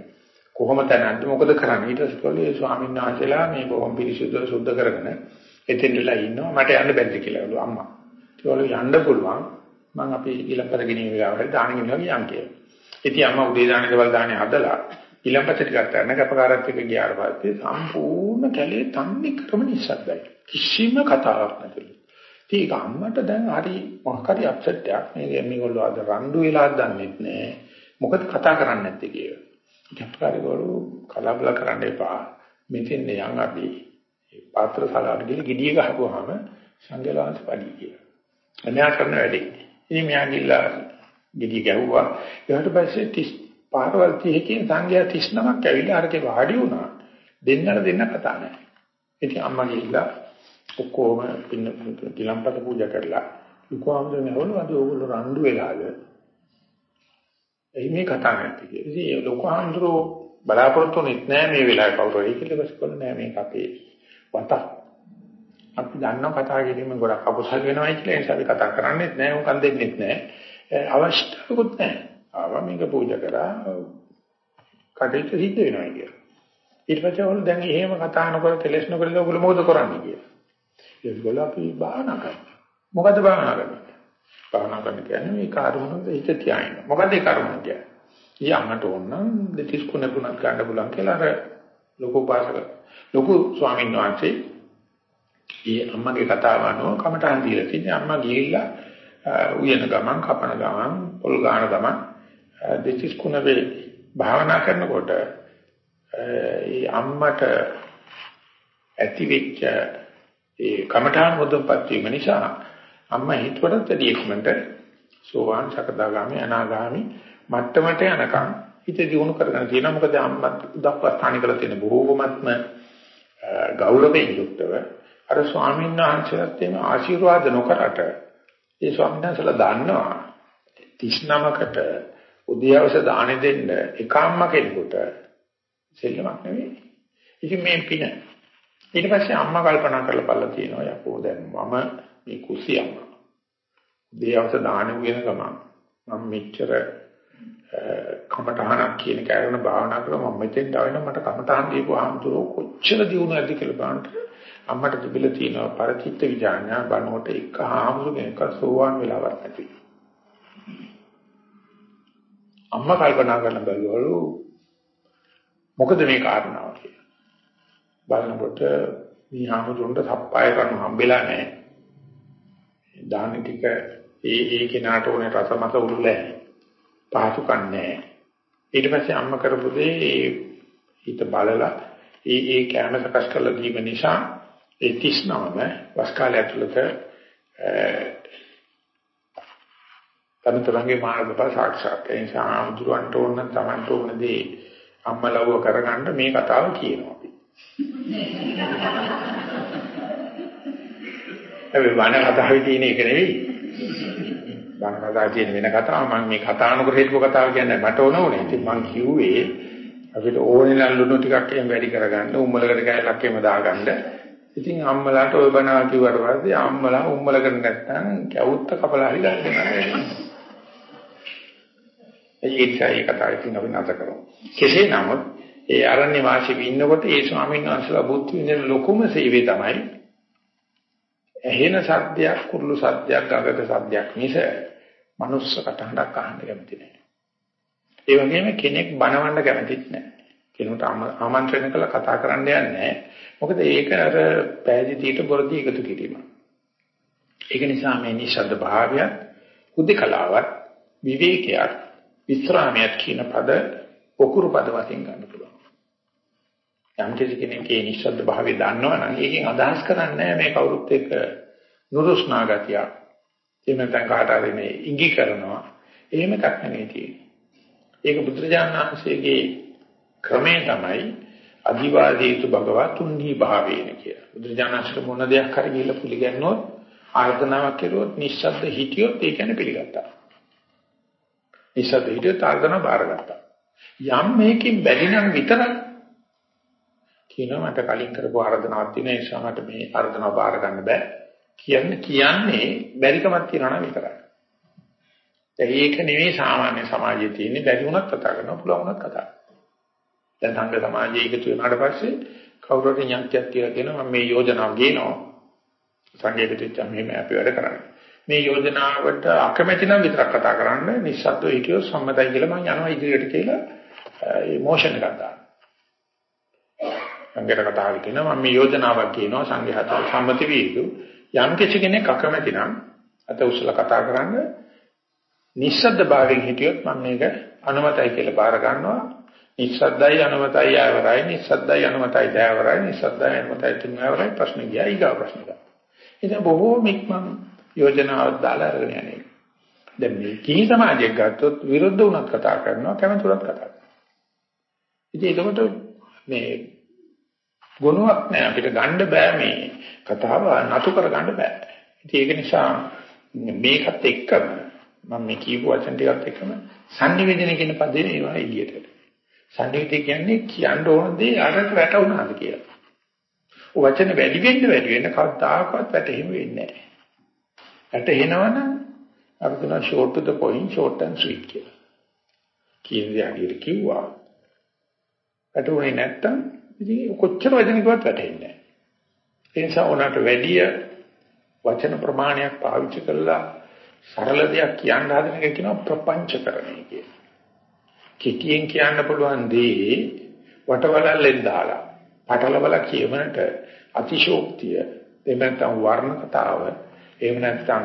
කොහොම තැනන්ද මොකද කරන්නේ ඊට පස්සේ කෝලේ ස්වාමීන් වහන්සේලා මේ බොහොම පිරිසුදු සුද්ධ කරගෙන එතෙන්දලා ඉන්නවා මට යන්න බැරිද කියලා අම්මා. ඒකවල යන්න පුළුවන් මම අපි ඊළඟට ගෙනියන ගාවට දාන ගෙනියනවා කියන් කියලා. ඉතින් අම්මා උදේ දාන දේවල් දාන්නේ හදලා ඊළඟට ටිකක් ගන්න කැපකාරත් එක්ක ගියාට පස්සේ සම්පූර්ණ කැලේ තන්නේ ක්‍රම නිසද්දයි. කිසිම කතාවක් නැතිලු. ඒක අම්මට දැන් හරි මොකක් හරි අප්සෙට් එකක් මේ මේගොල්ලෝ අද රණ්ඩු වෙලා දන්නෙත් නෑ. මොකද කතා කරන්නේ නැත්තේ කියලා. කැපකාරවරු කලබල කරන්න එපා. මෙතෙන් යන් අපි පාත්‍ර සලාඩ ගිල gediy ගහපුවාම සංගලවන්ත පඩි කියලා. එයා කරන වැඩේ. ඉතින් මෙයා ගිල්ලා gediy ගැහුවා. ඊට පස්සේ 30 පාරවල් 30කින් සංඝයා 39ක් ඇවිල්ලා අරකේ වාඩි වුණා. දෙන්නට දෙන්න කතා නැහැ. ඉතින් අම්මා ගිහිල්ලා ඔක්කොම පින්න ගිලම්පත පූජා කරලා ලුකුවම්දනේ වල අද ඕගොල්ලෝ රණ්ඩු වෙලාද? එයි මේ කතා නැති කියලා. ඉතින් ලුකුවම්දරෝ බලාපොරොත්තු වෙන්නේ නැහැ මේ වෙලාවේ කවුරු හරි කියලා බස් කරන්නේ නැහැ මේක අපේ වත. අපි දන්නවා කතා කිරීම ගොඩක් අපසල් වෙනවයි කියලා ඒ නිසා අපි කතා කරන්නේත් නැහැ උකන් දෙන්නෙත් නැහැ. අවශ්‍යකුත් නැහැ. ආවා මේක පූජා කරා කටයුතු සිද්ධ වෙනවා කියලා. ඊට පස්සේ වල දැන් එහෙම කතා නොකර කෙලස් නොකර ඔයගොල්ලෝ මොකද කරන්නේ කියලා. ඒගොල්ලෝ අපි භාවනා කරනවා. මොකද භාවනා කරන්නේ? භාවනා කරන කියන්නේ මේ කාර්මුණු හිත තියාගෙන. මොකද ඒ කාර්මුණ කියන්නේ? ඊයන්නට ඕන නම් දෙතිස් කුණ ගුණක් ගන්න පුළුවන් කියලා අර ලොකු පාසක ලොකු ස්වාමීන් වහන්සේ ඊ අම්මගේ කතාව අනුව කමටහන් දීලා තින්නේ අම්මා ගිහිල්ලා උයන ගමන් කපන ගමන් පොල් ගාන ගමන් දෙතිස් කුණ වේ භාවනා කරනකොට ඒ අම්මට ඇති වෙච්ච ඒ කමඨාන් මුදුන්පත් වීම නිසා අම්මා හිතුවටත් වැඩි ඉක්මනට සෝවාන් සකදාගාමි අනාගාමි මට්ටමට යනකම් හිත දියුණු කරගෙන තියෙනවා. මොකද අම්මා දක්වා ස්ථානික කරලා තියෙන බොහෝමත්ම ගෞරවයෙන් යුක්තව අර ස්වාමීන් වහන්සේලාත් එන ආශිර්වාද නොකරට ඒ ස්වාමීන් වහන්සේලා දන්නවා 39කට උදේවස දාන දෙන්න එකම්ම කෙනෙකුට සෙල්ලමක් නෙවෙයි. ඉතින් මේ පින. ඊට පස්සේ අම්මා කල්පනා කරලා බලලා තියෙනවා යකෝ දැන් මම මේ කුසියම දේවස දාන උගෙන ගමන් මම මෙච්චර කමඨහනක් කියන කාරණා භාවනා කරලා මම මෙතෙන් ආවෙන මට කමඨහන් දීපු ආම්තුරෝ කොච්චර දියුණුවක්ද කියලා බලන්න. අම්මට තිබිලා තියෙනවා පරිචිත්ත විඥාන බණෝට එක ආම්තුරෙක් සෝවාන් වෙලාවක් නැති. අම්මා කල්පනා කරන බැලුවලු මොකද මේ කාරණාව කියලා. බලනකොට මේ ආමුදුන්ට සප්පාය කරන හම්බෙලා නැහැ. දාන ටික ඒ ඒ කෙනාට ඕනේ රසමත උරුලෑ. පහසුකම් නැහැ. ඊට පස්සේ අම්ම කරපු දේ හිත බලලා ඒ ඒ කැම සකස් කරලා දීම නිසා ඒ 39ම වස් කාලය ඇතුළත තනතරංගේ මාර්ගඵල සාක්ෂාත් ඒ නිසා ආමුදුරන්ට ඕන තමන්ට ඕන දේ අම්මලව කරගන්න මේ කතාව කියනවා අපි. ඒ වණ කතාවේ තියෙන එක නෙවෙයි. වණ කතාවේ තියෙන වෙන කතාව මම මේ කතා අනුකර හිටපු කතාව කියන්නේ මට ඕන උනේ. ඉතින් මං කිව්වේ අපිට ඕනේ නම් ලුණු ටිකක් එහෙම වැඩි කරගන්න උම්මලකට කැලක් එහෙම දාගන්න. ඉතින් අම්මලාට ওই බණා කිව්වට පස්සේ අම්මලා උම්මලකට නැත්තම් කැවුත්ත කපලා හරි ගන්න දෙනවා. ඒ නිසා ඒ කතාව ඉතින් අපි නැත කරමු. කෙසේ නමුත් ඒ ආරණ්‍ය වාසීව ඉන්නකොට ඒ ස්වාමීන් වහන්සේලා බුද්ධ විඳින ලොකුම සේවය තමයි ඇහෙන සද්දයක් කුරුළු සද්දයක් ගඟක සද්දයක් මිස මනුස්ස කටහඬක් අහන්න කැමති නැහැ. ඒ වගේම කෙනෙක් බනවන්න කැමතිත් නැහැ. කෙනෙකුට ආමන්ත්‍රණය කළා කතා කරන්න යන්නේ නැහැ. මොකද ඒක අර පෑදීතියට බොරදී එකතු කිරීම. ඒක නිසා මේ නිශ්ශබ්ද භාවය උද්දකලාවත් විවේකයක් විස්රාමයක් කියන පද පොකුරු පද වශයෙන් ගන්න පුළුවන්. යම් කෙනෙක් ඒ නිශ්ශබ්ද භාවය දන්නවනම් ඒකෙන් අදහස් කරන්නේ මේ කවුරුත් එක්ක නුරුස්නා ගතිය. එහෙම නැත්නම් කාට හරි මේ ඉඟි කරනවා. එහෙම එකක් නෙවෙයි තියෙන්නේ. ඒක බුදුරජාණන් වහන්සේගේ ක්‍රමය තමයි අදිවාදීතු භගවා තුන්හි භාවේන කියලා. බුදුරජාණන්සේ මොන දෙයක් හරි ගිහිල්ලා පිළිගන්නොත් ආර්ධනාවක් කෙරුවොත් නිශ්ශබ්ද හිටියොත් ඒ කියන්නේ පිළිගත්තා. නිශ්ශබ්ද හිටියොත් ආර්ධනාව බාරගත්තා. යම් මේකෙන් බැරි නම් විතරක් කියනවා මට කලින් කරපු ආර්ධනාවක් තියෙන නිසා මට මේ ආර්ධනාව බාර ගන්න බෑ. කියන්නේ කියන්නේ බැරිකමක් තියනවා නම් විතරයි. ඒක නෙවෙයි සාමාන්‍ය සමාජයේ තියෙන්නේ බැරි වුණත් කතා කරනවා පුළුවන් වුණත් කතා කරනවා. දැන් සංඝ සමාජයේ එකතු වෙනාට පස්සේ කවුරු හරි ඥාතියක් කියලා කියනවා මම මේ යෝජනාව ගේනවා. සංඝයේ පිටිච්ච මෙහෙම අපි වැඩ කරන්නේ. මේ යෝජනාවට අකමැති නම් විතරක් කතා කරන්න නිස්සද්දව හිටියොත් සම්මතයි කියලා මම යනවා ඉදිරියට කියලා ඒ මොෂන් එකක් දාන්න. සංඝයට කතා කරනවා මම මේ යෝජනාවක් කියනවා සංඝයාට සම්මති විය යුතු යම් කිසි කෙනෙක් අකමැති නම් අත උසලා කතා කරන්න නිස්සද්ද භාවයෙන් හිටියොත් මම මේක අනුමතයි කියලා බාර ගන්නවා නිස්සද්දයි අනුමතයි ආවරයි නිස්සද්දයි අනුමතයි දෑවරයි නිස්සද්දයි අනුමතයි තුන්වරයි ප්‍රශ්න ගියා ඊගා ප්‍රශ්න ගන්න. ඉතින් බොහෝ මික්මන් යෝජනාවක් දාලා අරගෙන යන්නේ. දැන් මේ කී සමාජයක් ගත්තොත් විරුද්ධ වුණත් කතා කරනවා කැමතුණත් කතා කරනවා. ඉතින් ඒකට මේ ගුණයක් නෑ අපිට ගන්න බෑ මේ කතාව නතු කර ගන්න බෑ. ඉතින් ඒක නිසා මේකත් එක්කම මම මේ කියපු වචන ටිකත් එක්කම sannivedana කියන පදේ ඒවා එළියට. sannivedana කියන්නේ කියන්න ඕන දේ අරකට වැටුණාද කියලා. ඔය වචන වැඩි වෙන්න වැඩි වෙන්න කවදාකවත් වැටෙහිම වෙන්නේ නැහැ. වැටෙනවනම් අපි කියන short to the point short and sweet කියලා. කියන දේ හරියට කිව්වා. වැටුනේ නැත්තම් ඉතින් කොච්චර වචන කිව්වත් වැටෙන්නේ නැහැ. ඒ නිසා උනාට වැඩි වචන ප්‍රමාණයක් පාවිච්චි කළා සරල දෙයක් කියන්න හදන එක කියනවා ප්‍රපංචකරණය කියලා. කෙටියෙන් කියන්න පුළුවන් දේ වටවලල්ලෙන් දාලා පටලවල කියවනට අතිශෝක්තිය එහෙම නැත්නම් වර්ණ කතාව එහෙම නැත්නම්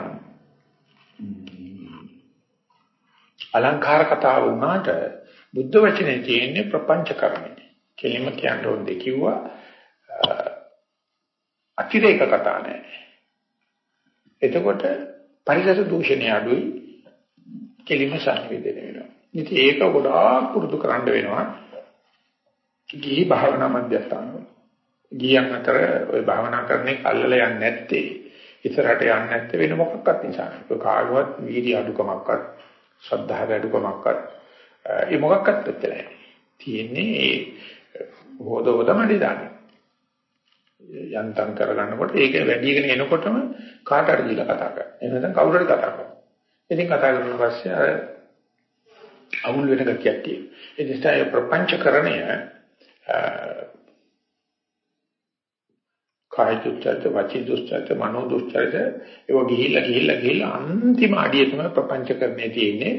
අලංකාර කතාව වුණාට බුද්ධ වචනේ තියෙන්නේ ප්‍රපංචකරණය. කෙලින්ම කියන්න ඕන දෙ කිව්වා අතිරේක කතා නැහැ. එතකොට පරිසර දූෂණය අඩුයි කෙලින්ම සංවේදනය වෙනවා. ඉතින් ඒක ගොඩාක් පුරුදු කරන්න වෙනවා. ගිහි භාවනා මධ්‍යස්ථාන වල. ගියන් අතර ওই භාවනා කරන්නේ කල්ලල යන්නේ නැත්තේ ඉස්සරහට යන්නේ නැත්තේ වෙන මොකක්වත් නිසා. ඒක කාගවත් වීර්ය අඩුකමක්වත් ශ්‍රද්ධාව අඩුකමක්වත් ඒ මොකක්වත් නැත්තේ. තියෙන්නේ හොද හොදමඩි දාන්නේ. යන්තම් කරගන්නකොට ඒක වැඩිගෙන එනකොටම කාට හරි දීලා කතා කරනවා. එහෙම නැත්නම් කවුරු හරි කතා කරනවා. ඉතින් කතා කරන පස්සේ අර අවුල් වෙන ගතියක් තියෙනවා. ඒ නිසා ඒ ප්‍රපංචකරණය කාය දුස්චරිත, වචී දුස්චරිත, මනෝ දුස්චරිත ඒව ගිහිල්ලා ගිහිල්ලා ගිහිල්ලා අන්තිම අඩිය තමයි ප්‍රපංචකරණය තියෙන්නේ.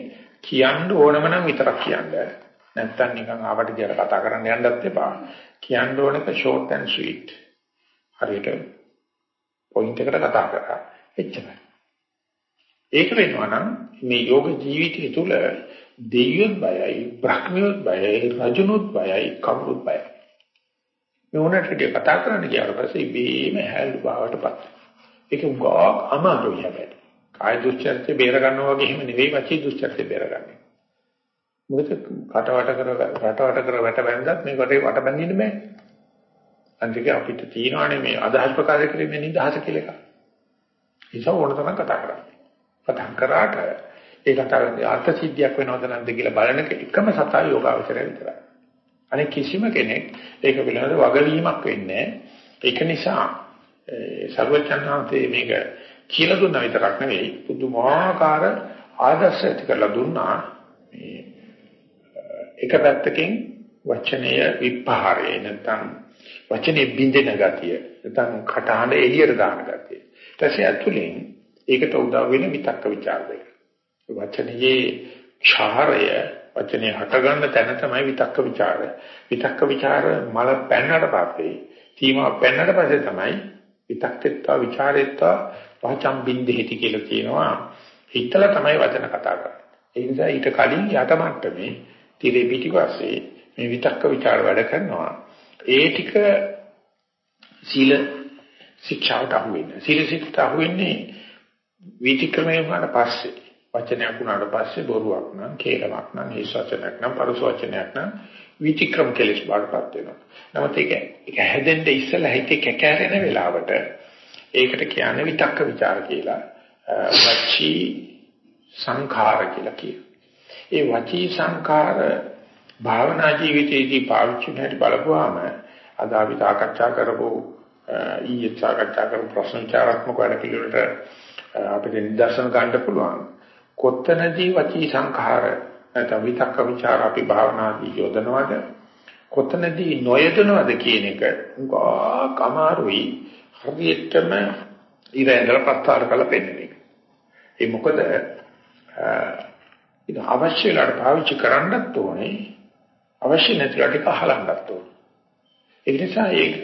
කියන්න ඕනම නම් විතරක් කියන්නේ. නැත්තම් නිකන් ආවට කියලා කතා කරන්න යන්නත් එපා. කියන්න ඕනක short and sweet. හරියට පොයින්ට් එකට කතා කරා. එච්චරයි. ඒක වෙනවා නම් මේ යෝග ජීවිතය තුළ දෙවියොත් බයයි, බ්‍රහ්මියොත් බයයි, රජුනොත් බයයි, කවුරුත් බයයි. මේ උනට කතා කරන්න ගියාට පස්සේ ඉබේම හැල්ලු බවටපත්. ඒක උගාක් අමාරුයි හැබැයි. කාය දුස්චර්ය බේර ගන්නවා වගේ එහෙම නෙවෙයි වචී දුස්චර්ය බේරගන්නේ. මොකද කටවට කර රටවට කර වැට බැඳගත් මේ කොටේ වට බැඳින්න බෑ. අන්තික අපිට තියෙනවානේ මේ අදහස් ප්‍රකාශ කිරීමේ නිදහස කියලා එකක්. ඒක ඕන තරම් කතා කරන්නේ. කතා කරාට ඒ කතාවේ අර්ථ සිද්ධියක් වෙනවද නැද්ද කියලා බලන එකම සතා යෝගාවචරය විතරයි. අනේ කිසිම කෙනෙක් ඒක පිළිබඳව වගවීමක් වෙන්නේ ඒක නිසා සර්වචන්නාන්තේ මේක කියලා දුන්නා විතරක් නෙවෙයි පුදුමාකාර ආදර්ශ ඇති කරලා දුන්නා මේ එක පැත්තකින් වචනය විපහාරය නැත්නම් වචනේ බින්දෙන ගතිය නැත්නම් කටහඬ එළියට දාන ගතිය. ඊට පස්සේ අතුලින් ඒකට උදව් වෙන විතක්ක ਵਿਚාර දෙක. වචනයේ ඡාරය වචනේ හටගන්න තැන තමයි විතක්ක ਵਿਚාරය. විතක්ක ਵਿਚාර මල පැන්නට පස්සේ තීමා පැන්නට පස්සේ තමයි විතක්කෙත්තා ਵਿਚාරෙත්තා පහචම් බින්දෙහිටි කියලා කියනවා. හිතලා තමයි වචන කතා කරන්නේ. ඒ නිසා ඊට කලින් යට මට්ටමේ tire පිටිපස්සේ මේ විතක්ක ਵਿਚාර වැඩ කරනවා. ඒ ටික සීල ශික්ෂාවට අහු වෙන්නේ. සීල ශික්ෂාවට අහු වෙන්නේ විතික්‍රමය වුණාට පස්සේ වචනයක් වුණාට පස්සේ බොරුවක් නම් කේලමක් නම් හිස් වචනයක් නම් පරස වචනයක් නම් විතික්‍රම කෙලස් බාටපත් වෙනවා. නමුත් ඒක ඒක හැදෙන්න ඉස්සලා හිතේ කැකෑරෙන වෙලාවට ඒකට කියන්නේ විතක්ක ਵਿਚාර කියලා. වචී සංඛාර කියලා කියනවා. ඒ වචී සංඛාර භාවනා ජීවිතයේදී පාවිච්චි කරලා බලපුවාම අද අපි සාකච්ඡා කරපු ඊයේ සාකච්ඡා කරපු ප්‍රශ්න චාරාත්මක වැඩ පිළිවෙලට අපිට නිදර්ශන ගන්න පුළුවන්. කොත්තනදී වචී සංඛාර නැත්නම් විතක්ක ਵਿਚාර අපි භාවනාදී යොදනවද? කොතනදී නොයදනවද කියන එක උගා කමාරුයි හරියටම ඉරෙන්දර ප්‍රස්තාර කළ පෙන්නන්නේ. ඒ මොකද ඒක අවශ්‍ය වෙලාවට පාවිච්චි කරන්නත් ඕනේ අවශ්‍ය නැතිවට ඒක අහලන්නත් ඕනේ. ඒ නිසා ඒක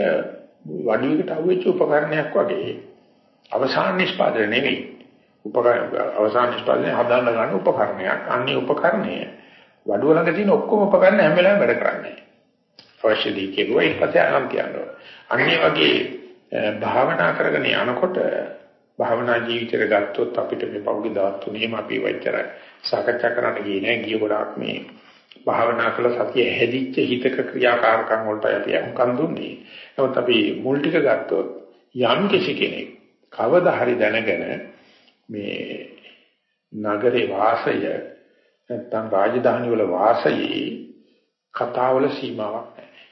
වඩුවකට අහුවෙච්ච උපකරණයක් වගේ අවසාන නිෂ්පාදනය නෙවෙයි. උපකරණ අවසාන නිෂ්පාදනය හදාන්න ගන්න උපකරණයක්. අන්නේ උපකරණය වඩුව ළඟ තියෙන ඔක්කොම උපකරණ හැම වෙලාවෙම වැඩ කරන්නේ. අවශ්‍ය දී කෙරුවා ඊට පස්සේ ආරම් කියනවා. අන්නේ වගේ භාවනා කරගෙන යනකොට භාවනා ජීවිතයට ගත්තොත් අපිට මේ පෞද්ගලික දවස් තුනේම අපි වචර සාකච්ඡා කරන්න ගියේ නෑ ගිය ගොඩාක් මේ භාවනා කළ සතිය හැදිච්ච හිතක ක්‍රියාකාරකම් වලට අපි අහුම්කම් දුන්නේ. නමුත් අපි මුල් ටික ගත්තොත් යම් කිසි කෙනෙක් කවදා හරි දැනගෙන මේ නගරේ වාසය නැත්නම් රාජධානි වල වාසයේ කතාවල සීමාවක් නැහැ.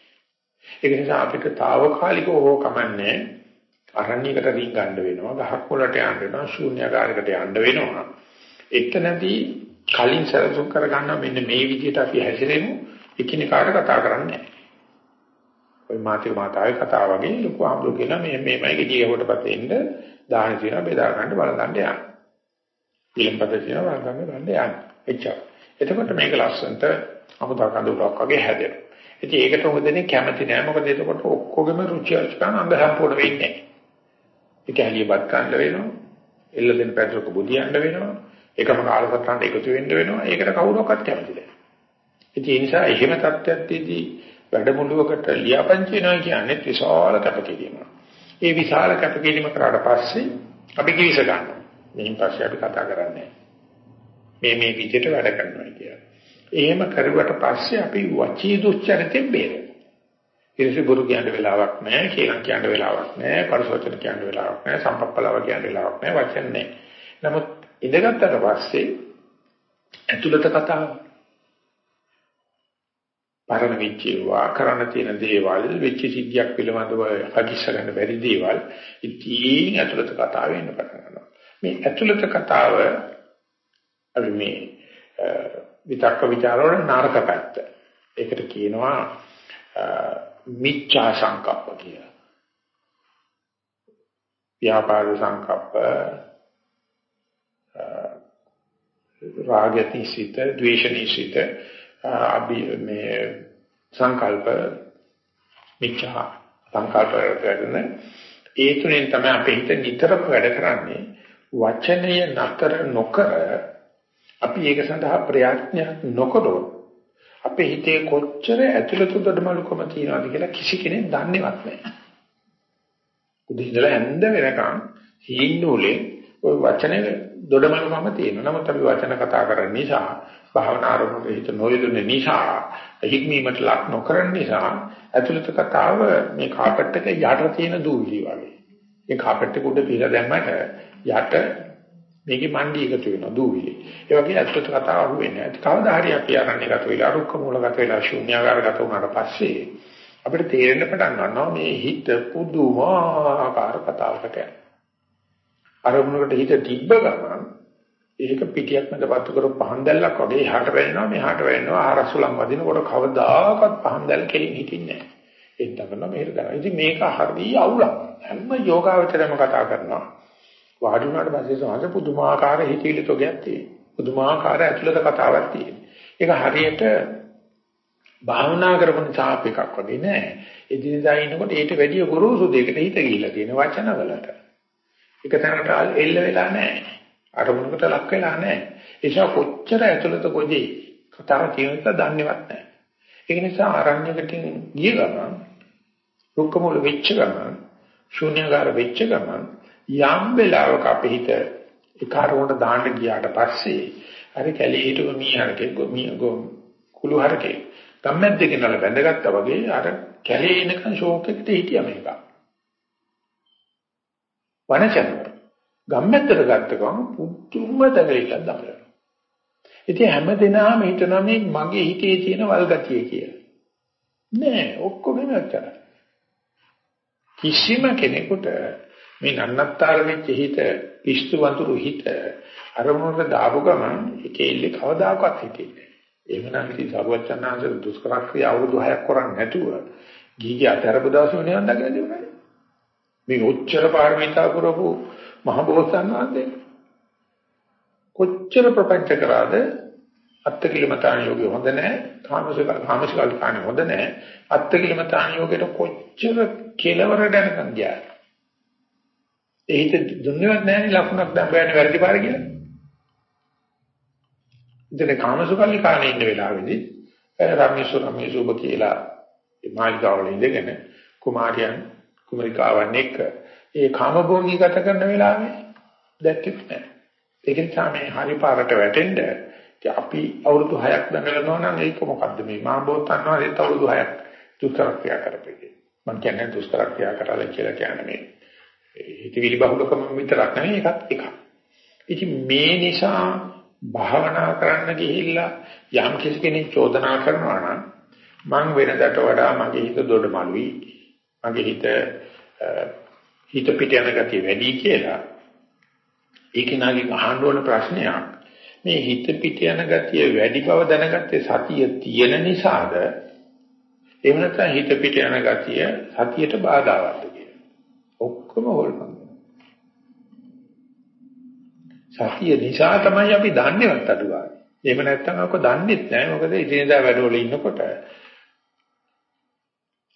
ඒක නිසා අපිට తాවකාලිකව හෝ කමන්නේ අරණියකට රින් ගන්න වෙනවා, ගහක් වලට යන්න වෙනවා, ශූන්‍යකාරයකට යන්න වෙනවා. එතනදී කලින් සරසම් කරගන්න මෙන්න මේ විදිහට අපි හැසිරෙමු. එකිනෙකාට කතා කරන්නේ නැහැ. ওই මාතේ මාතාවේ කතා වගේ ලොකු ආම්ලෝ කියලා මේ මේමයි ගිහියකට පතෙන්න දාන තියෙනවා බෙදා ගන්න බල ගන්න යන්න. ඊළඟට තියෙනවා වල ගන්න ගන්න යන්න. එච්චර. එතකොට මේක ලස්සන්ට අමුදා කඳුලක් වගේ හැදෙනවා. ඉතින් ඒකට මොකදනේ කැමති නෑ මොකද එතකොට ඔක්කොගෙම රුචි අරුචිකම් අංග සම්පූර්ණ වෙන්නේ නැහැ. ඒක ඇලියපත් ගන්න වෙනවා. එල්ල දෙන පැත්තක බුදියන්න වෙනවා. එකම කාලසටහනට එකතු වෙන්න වෙනවා. ඒකට කවුරක්වත් කැමති නැහැ. ඒ නිසා එහෙම තත්ත්වයක්දී වැඩමුළුවකට ලියාපදිංචි වෙනවා කියන්නේ විශාල කැපකිරීමක්. ඒ විශාල කැපකිරීම කරාට පස්සේ අපි කිවිස ගන්නවා. මෙයින් පස්සේ අපි කතා කරන්නේ මේ මේ විදිහට වැඩ කරනවා කියලා. එහෙම කරුවට පස්සේ අපි වචී දුස්චරිතෙන් බේරෙනවා. ඊටසේ බුරු කියන්න වෙලාවක් නැහැ, කියලා කියන්න වෙලාවක් නැහැ, පරිසවචන කියන්න වෙලාවක් නැහැ, සම්පප්පලාව කියන්න වෙලාවක් නැහැ, වචන නැහැ. නමුත් ඉඳගත්තට පස්සේ ඇතුළත කතාව පරණ විචේවා කරන්න තියෙන දේවල් වෙච්ච සිද්ධියක් පිළිබඳව හදිස්ස ගන්න බැරි දේවල් ඉතින් ඇතුළත කතාව වෙන්න පටන් ගන්නවා. මේ ඇතුළත කතාව අපි මේ විතක්ක ਵਿਚාර වල නාරක පැත්ත. ඒකට කියනවා මිච්ඡා සංකප්ප කියලා. ව්‍යාපාර සංකප්ප රාගතිසිත, ද්වේෂනිසිත අභි මේ සංකල්ප මිච්ඡා සංකල්ප කරන ඒ තුනෙන් තමයි අපේ හිත නිතරම වැඩ කරන්නේ වචනය නතර නොකර අපි ඒක සඳහා ප්‍රයත්නයක් නොකරොත් අපේ හිතේ කොච්චර ඇතුළත දඩමලුකම තියනවද කියලා කිසි කෙනෙක් දන්නේවත් නැහැ. උදේ ඉඳලා හැන්ද වෙනකන් හීනූලේ ওই වචනේ දොඩමලුකම තියෙනවා. නමුත් අපි වචන කතා කරන නිසා, භාවනා ආරම්භක හිත නොයදුන නිසා, හික්මීමට ලක් නොකරන නිසා ඇතුළත කතාව මේ කාපට් එක යට තියෙන දූවිලි වගේ. මේ කාපට් එක උඩ පිළ දැම්මට යට මේකේ මණ්ඩි එකතු වෙනවා දූවිලි. ඒ වගේ ඇතුළත කතාව අහුවෙන්නේ. කවදා හරි අපි ආරණ්‍යගත වෙලා රුක්ක මූලගත වෙලා ශූන්‍යාකාරගත වුණාට පස්සේ අපිට තේරෙන්න පටන් ගන්නවා මේ හිත පුදුමාකාර කතාවකට යනවා. අරමුණකට හිත තිබ්බ ගමන් ඒක පිටියක් මැද පත්තු කර පහන් දැල්ලක් වගේ එහාට වැවෙනවා මෙහාට වැවෙනවා ආරසුලම් වදිනකොට කවදාකවත් පහන් දැල් කෙලින් හිටින්නේ නැහැ. ඒක තමයි මෙහෙර කරා. ඉතින් මේක හරිය අවුලක්. හැම යෝගාවචරයම කතා කරනවා. වාඩි වුණාට පස්සේ සමහර පුදුමාකාර හිතවිලි තෝගයක් තියෙනවා. පුදුමාකාර ඇතුළත කතාවක් තියෙනවා. ඒක හරියට භාවනා කරපුණ ඡාප එකක් වගේ නෑ. එදිනදා ඉන්නකොට ඊට වැඩිය ගුරුසු දෙයකට හිත ගිහිල්ලා තියෙන වචනවලට. එක තැනකට එල්ල වෙලා නෑ. අරමුණකට ලක් වෙලා නෑ. ඒ නිසා කොච්චර ඇතුළත කොදී කතාව කියනක දන්නේවත් නෑ. ඒක නිසා ආරණ්‍යකට ගිය ගමන් රුක්ක මුල වෙච්ච ගමන් ශූන්‍යකාර වෙච්ච ගමන් යම් වෙලාවක අපේ හිත ඒ කාර්යවලට දාන්න ගියාට පස්සේ අර කැලේ හිටපු මීහරකේ ගොමිය කුළු හරකේ ගම්මැද්දකින් නල බැඳගත්තා වගේ අර කැලේ ඉනකන් ෂෝක් එකට හිටියා මේක. වනචන ගම්මැද්දට ගත්ත ගමන් පුදුම දඟලිකක් දඟලනවා. ඉතින් හැමදෙනාම හිතනවා මේ මගේ හිතේ තියෙන වල්ගතිය කියලා. නෑ ඔක්කොම එච්චරයි. කිසිම කෙනෙකුට මේ නන්නත්තර වෙච්ච හිත පිස්සු වතුරු හිත අරමුණට දාපු ගමන් ඒකේ ඉල්ල කවදාකවත් හිතෙන්නේ නැහැ. එහෙමනම් ඉතින් සරුවචනාංශ දුෂ්කර ක්‍රියා අවුරුදු 6ක් කරන්නේ නැතුව ගිහිගේ අතරපු දවසේ නිවන් දකින්න දෙන්නේ. මේ උච්චර පාරමිතා පුරපු මහ බෝසත්ණන් වහන්සේ කොච්චර ප්‍රපංච කරාද අත්තිකිලමතාන යෝගය හොඳ නැහැ කාමසික කාමසිකල් කාණි හොඳ නැහැ අත්තිකිලමතාන යෝගයට කොච්චර කෙලවර දැනගන් ගියාද ඒ හිත දුන්නේවත් නැහැ ලකුණක් දැන් බයන්නේ වැරදි පාර කියලා. ඉතින් කාමසුකල්ලි කාණේ ඉන්න වෙලාවේදී රාමේශ්වර රාමේශුබ කියලා මේ මාළිගාවල ඉඳගෙන කුමාරයන් කුමරිකාවන් එක්ක ඒ කාමභෝගී ගත කරන වෙලාවේ දැක්කේ නැහැ. ඒක නිසා මේ හරි පාරට වැටෙන්න අපි අවුරුදු 6ක් දඟලනවා නම් ඒක මොකද්ද මේ මා බෝතන්නවා ඒත් අවුරුදු 6ක් දුෂ්කර ක්‍රියා කරපෙන්නේ. මම කියන්නේ දුෂ්කර ක්‍රියා කරලා කියලා කියන්නේ මේ හිතවිලි බහුලකම විතරක් නෙවෙයි ඒකත් එකක්. ඉතින් මේ නිසා භාවනා කරන්න ගිහිල්ලා යම් කිසි කෙනෙක් චෝදනා කරනවා නම් මං වෙනදට වඩා මගේ හිත දොඩමළුයි. මගේ හිත හිත පිට යන ගතිය වැඩි කියලා. ඒක නාගේ අහන්න ඕන ප්‍රශ්නයක්. මේ හිත පිට යන ගතිය වැඩි බව දැනගත්තේ සතිය තියෙන නිසාද? එහෙම නැත්නම් හිත පිට යන ගතිය සතියට බාධාවත්ද? ඔක්කොම හොල්මන් සතිය නිසා තමයි අපි දන්නේවත් අඩුවාගේ. එහෙම නැත්නම් අපක දන්නේත් නැහැ. මොකද ඉදිනදා වැඩවල ඉන්නකොට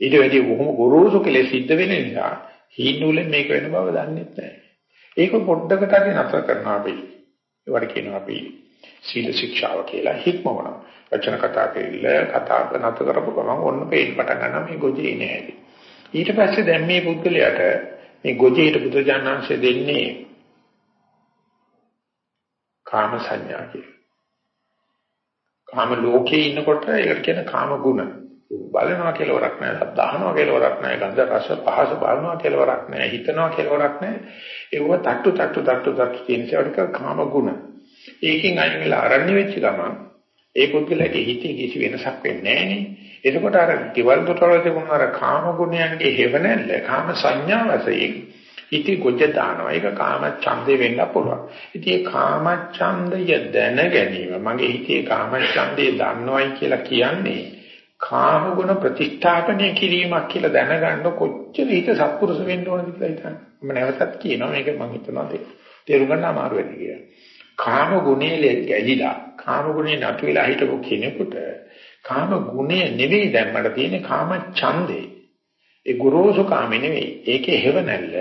ඊට වැඩි බොහොම ගොරෝසු කෙලෙස් සිද්ධ වෙන නිසා හීනුලෙන් මේක වෙන බව දන්නේත් නැහැ. ඒක පොඩ්ඩකට අපි නතර කරනවා අපි. ඒවට කියනවා අපි සීල ශික්ෂාව කියලා හික්මවනවා. වචන කතා කියලා කතා නතර කරපුව ගමන් ඔන්න පේන්න පටන් ගන්නවා මේ ගොජේ නෑ. ඊට පස්සේ දැන් මේ පුද්ගලයාට මේ ගොජේට බුදුජානනාංශය දෙන්නේ කාම සංඥා කියලා. කාම ලෝකේ ඉන්නකොට ඒකට කියන කාම ගුණ. බලනවා කියලා වරක් නැහැ, සද්ධාහනවා කියලා වරක් නැහැ, ගන්ධ රස පහස බලනවා කියලා වරක් නැහැ, හිතනවා කියලා වරක් නැහැ. ඒව තට්ටු තට්ටු තට්ටු තට්ටු කියන ඒවට කාම ගුණ. ඒකෙන් අයින් වෙලා ආරණ්‍ය වෙච්ච ගමන් ඒ පුද්ගලයාගේ හිතේ කිසි වෙනසක් වෙන්නේ නැහැ නේ. එතකොට අර කිවල් දොටවල තිබුණ අර කාම ගුණයන්ගේ හේවණල්ල කාම සංඥා වශයෙන් ඉති ගොජ දානවා. ඒක කාම ඡන්දේ වෙන්න පුළුවන්. ඉතින් ඒ කාම ඡන්දය දැන ගැනීම මගේ හිතේ කාම ඡන්දේ දන්නවයි කියලා කියන්නේ කාම ගුණ ප්‍රතිස්ථාපනය කිරීමක් කියලා දැනගන්න කොච්චර හිත සත්පුරුෂ වෙන්න ඕනද කියලා හිතන්න. මම නැවතත් කියනවා මේක මම හිතනවා තේරුම් ගන්න අමාරු වෙයි කියලා. කාම ගුණේ ගැලිලා කාම ගුණේ නතු වෙලා හිටපු කෙනෙකුට කාම ගුණය නෙවෙයි දැන් මට තියෙන්නේ කාම ඡන්දේ. ඒ ගුරුසු කාම නෙවෙයි. ඒකේ හේව නැල්ල.